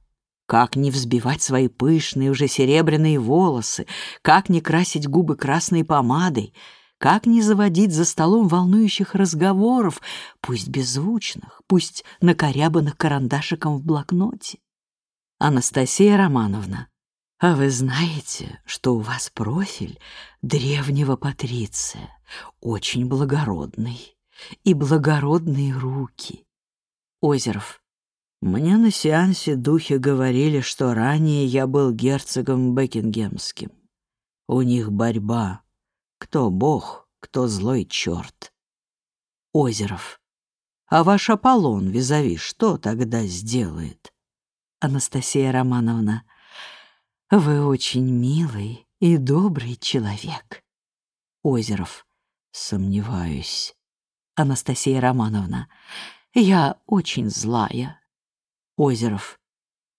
Как не взбивать свои пышные уже серебряные волосы? Как не красить губы красной помадой? Как не заводить за столом волнующих разговоров, пусть беззвучных, пусть накорябанных карандашиком в блокноте? Анастасия Романовна, а вы знаете, что у вас профиль древнего патриция, очень благородный, и благородные руки. Озеров. Мне на сеансе духи говорили, что ранее я был герцогом Бекингемским. У них борьба. Кто бог, кто злой черт. Озеров. А ваш Аполлон, визави, что тогда сделает? Анастасия Романовна. Вы очень милый и добрый человек. Озеров. Сомневаюсь. Анастасия Романовна. Я очень злая. Озеров.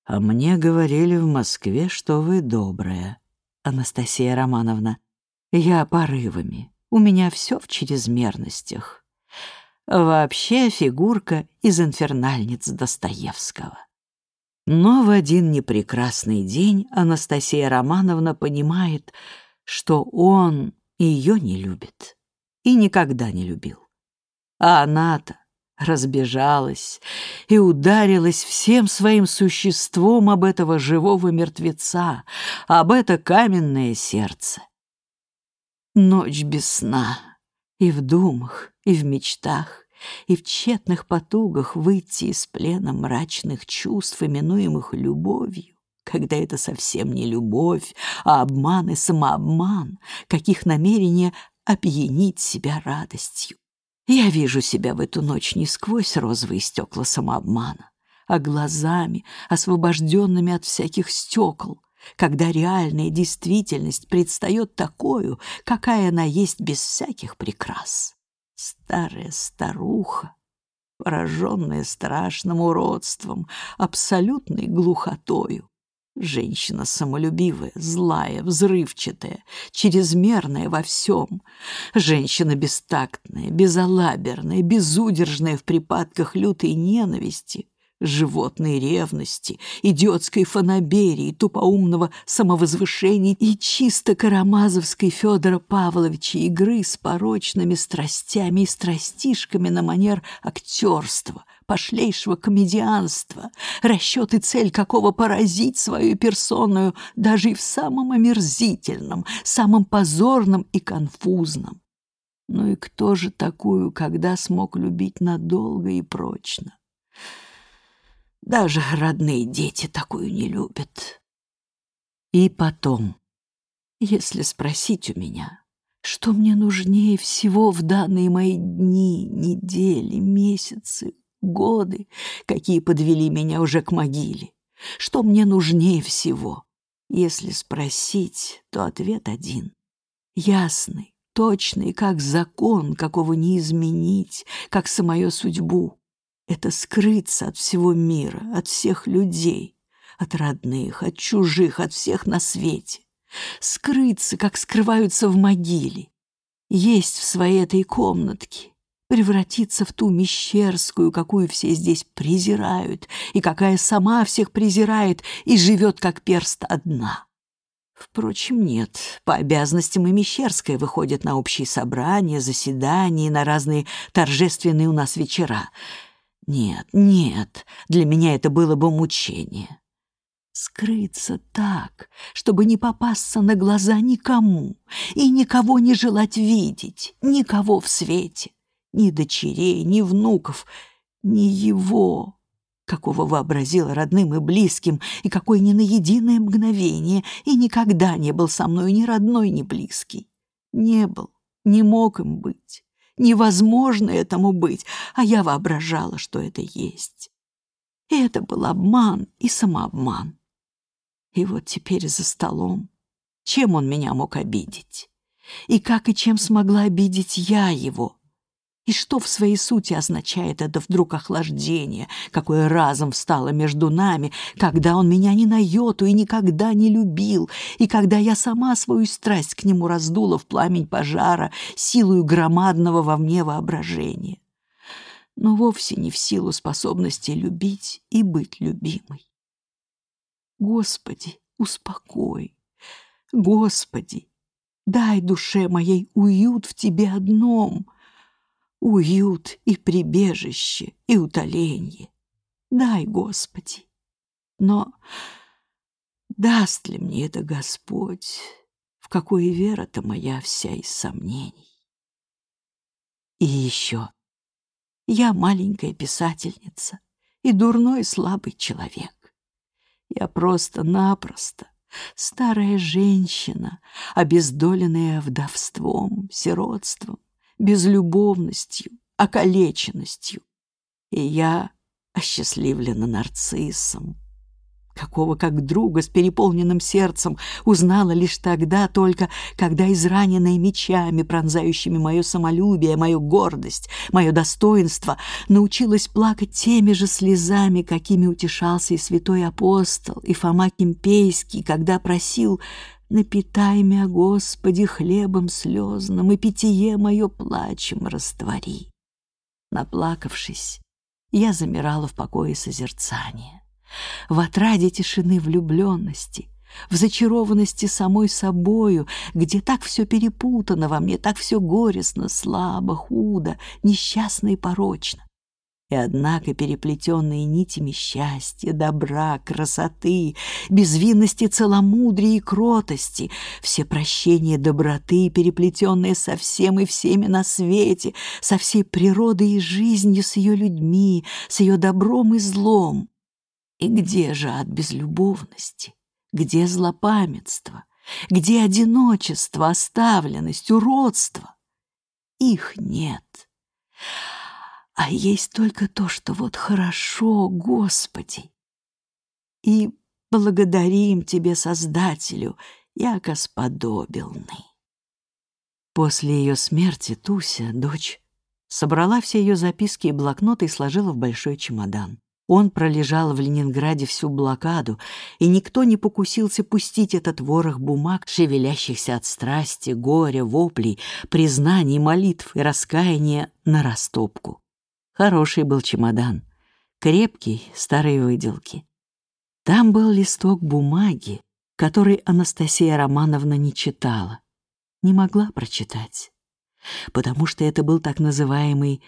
А мне говорили в Москве, что вы добрая. Анастасия Романовна. Я порывами. У меня все в чрезмерностях. Вообще фигурка из инфернальниц Достоевского. Но в один непрекрасный день Анастасия Романовна понимает, что он ее не любит и никогда не любил. А она-то разбежалась и ударилась всем своим существом об этого живого мертвеца, об это каменное сердце. Ночь без сна, и в думах, и в мечтах, и в тщетных потугах выйти из плена мрачных чувств, именуемых любовью, когда это совсем не любовь, а обман и самообман, каких намерение опьянить себя радостью. Я вижу себя в эту ночь не сквозь розовые стекла самообмана, а глазами, освобожденными от всяких стекол, когда реальная действительность предстает такую, какая она есть без всяких прикрас. Старая старуха, пораженная страшным уродством, абсолютной глухотою. Женщина самолюбивая, злая, взрывчатая, чрезмерная во всем. Женщина бестактная, безалаберная, безудержная в припадках лютой ненависти, животной ревности, идиотской фанаберии, тупоумного самовозвышения и чисто карамазовской Федора Павловича игры с порочными страстями и страстишками на манер актерства, пошлейшего комедианства, расчет и цель какого поразить свою персоную даже и в самом омерзительном, самом позорном и конфузном. Ну и кто же такую, когда смог любить надолго и прочно? Даже родные дети такую не любят. И потом, если спросить у меня, что мне нужнее всего в данные мои дни, недели, месяцы, годы, какие подвели меня уже к могиле, что мне нужнее всего, если спросить, то ответ один. Ясный, точный, как закон, какого не изменить, как самую судьбу это скрыться от всего мира, от всех людей, от родных, от чужих, от всех на свете. Скрыться, как скрываются в могиле. Есть в своей этой комнатке, превратиться в ту мещерскую, какую все здесь презирают, и какая сама всех презирает и живет как перст одна. Впрочем, нет, по обязанностям и Мещерская выходит на общие собрания, заседания, на разные торжественные у нас вечера — нет, нет, для меня это было бы мучение. Скрыться так, чтобы не попасться на глаза никому и никого не желать видеть, никого в свете, ни дочерей, ни внуков, ни его, какого вообразила родным и близким, и какой ни на единое мгновение и никогда не был со мной ни родной, ни близкий. Не был, не мог им быть. Невозможно этому быть, а я воображала, что это есть. И это был обман и самообман. И вот теперь за столом. Чем он меня мог обидеть? И как и чем смогла обидеть я его? И что в своей сути означает это вдруг охлаждение, какое разом встало между нами, когда он меня ни на йоту и никогда не любил, и когда я сама свою страсть к нему раздула в пламень пожара силою громадного во мне воображения? Но вовсе не в силу способности любить и быть любимой. Господи, успокой. Господи, дай душе моей уют в тебе одном — уют и прибежище, и утоленье. Дай, Господи. Но даст ли мне это Господь, в какой вера-то моя вся из сомнений? И еще. Я маленькая писательница и дурной слабый человек. Я просто-напросто старая женщина, обездоленная вдовством, сиротством, безлюбовностью, околеченностью. И я осчастливлена нарциссом, какого как друга с переполненным сердцем узнала лишь тогда только, когда израненная мечами, пронзающими мое самолюбие, мою гордость, мое достоинство, научилась плакать теми же слезами, какими утешался и святой апостол, и Фома Кимпейский, когда просил Напитай мя, Господи, хлебом слезным, И питье мое плачем раствори. Наплакавшись, я замирала в покое созерцания, В отраде тишины влюбленности, В зачарованности самой собою, Где так все перепутано во мне, Так все горестно, слабо, худо, Несчастно и порочно. И однако переплетенные нитями счастья, добра, красоты, безвинности, целомудрия и кротости, все прощения доброты, переплетенные со всем и всеми на свете, со всей природой и жизнью, с ее людьми, с ее добром и злом. И где же от безлюбовности? Где злопамятство? Где одиночество, оставленность, уродство? Их нет. А есть только то, что вот хорошо, Господи. И благодарим Тебе, Создателю, яко сподобилный. После ее смерти Туся, дочь, собрала все ее записки и блокноты и сложила в большой чемодан. Он пролежал в Ленинграде всю блокаду, и никто не покусился пустить этот ворох бумаг, шевелящихся от страсти, горя, воплей, признаний, молитв и раскаяния на растопку. Хороший был чемодан, крепкий, старой выделки. Там был листок бумаги, который Анастасия Романовна не читала, не могла прочитать, потому что это был так называемый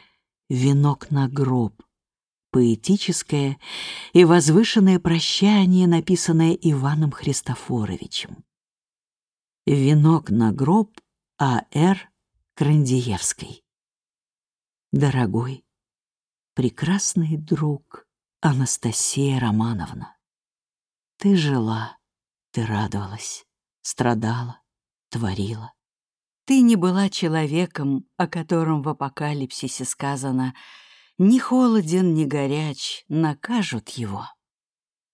«венок на гроб», поэтическое и возвышенное прощание, написанное Иваном Христофоровичем. «Венок на гроб А.Р. Крандиевской». Дорогой, прекрасный друг Анастасия Романовна. Ты жила, ты радовалась, страдала, творила. Ты не была человеком, о котором в апокалипсисе сказано «Ни холоден, ни горяч, накажут его».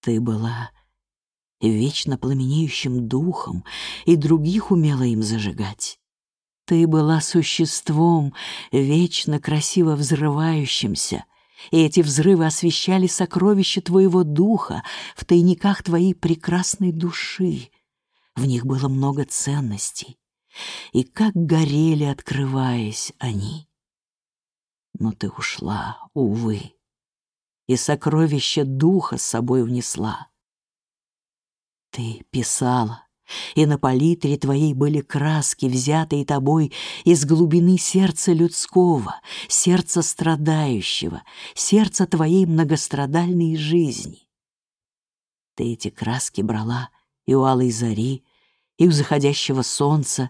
Ты была вечно пламенеющим духом, и других умела им зажигать. Ты была существом, вечно красиво взрывающимся, и эти взрывы освещали сокровища твоего духа в тайниках твоей прекрасной души. В них было много ценностей, и как горели, открываясь они. Но ты ушла, увы, и сокровище духа с собой унесла. Ты писала, и на палитре твоей были краски, взятые тобой из глубины сердца людского, сердца страдающего, сердца твоей многострадальной жизни. Ты эти краски брала и у алой зари, и у заходящего солнца,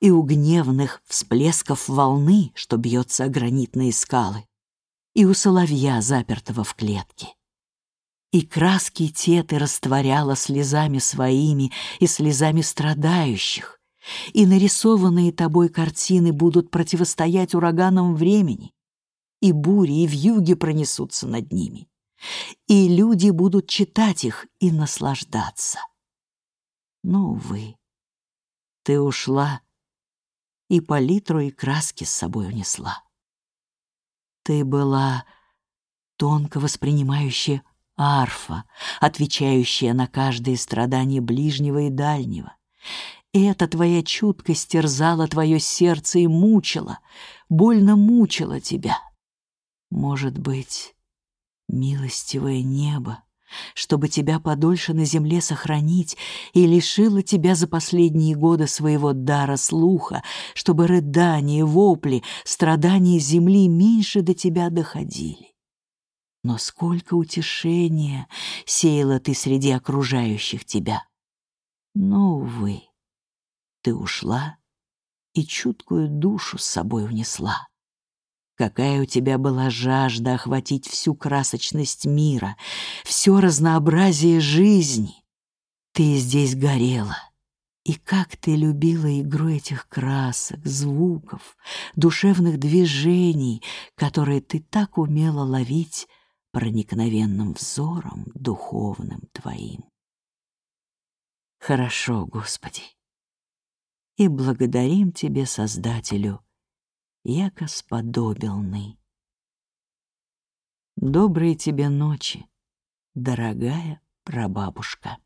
и у гневных всплесков волны, что бьется о гранитные скалы, и у соловья, запертого в клетке. И краски те ты растворяла слезами своими и слезами страдающих, и нарисованные тобой картины будут противостоять ураганам времени, и бури, и вьюги пронесутся над ними, и люди будут читать их и наслаждаться. Но, увы, ты ушла, и палитру и краски с собой унесла. Ты была тонко воспринимающая арфа, отвечающая на каждое страдание ближнего и дальнего. Эта твоя чуткость терзала твое сердце и мучила, больно мучила тебя. Может быть, милостивое небо, чтобы тебя подольше на земле сохранить, и лишило тебя за последние годы своего дара слуха, чтобы рыдания, вопли, страдания земли меньше до тебя доходили. Но сколько утешения сеяла ты среди окружающих тебя. Но, увы, ты ушла и чуткую душу с собой унесла. Какая у тебя была жажда охватить всю красочность мира, все разнообразие жизни. Ты здесь горела. И как ты любила игру этих красок, звуков, душевных движений, которые ты так умела ловить проникновенным взором духовным твоим. Хорошо, Господи, и благодарим Тебе, Создателю, яко сподобилный. Доброй тебе ночи, дорогая прабабушка.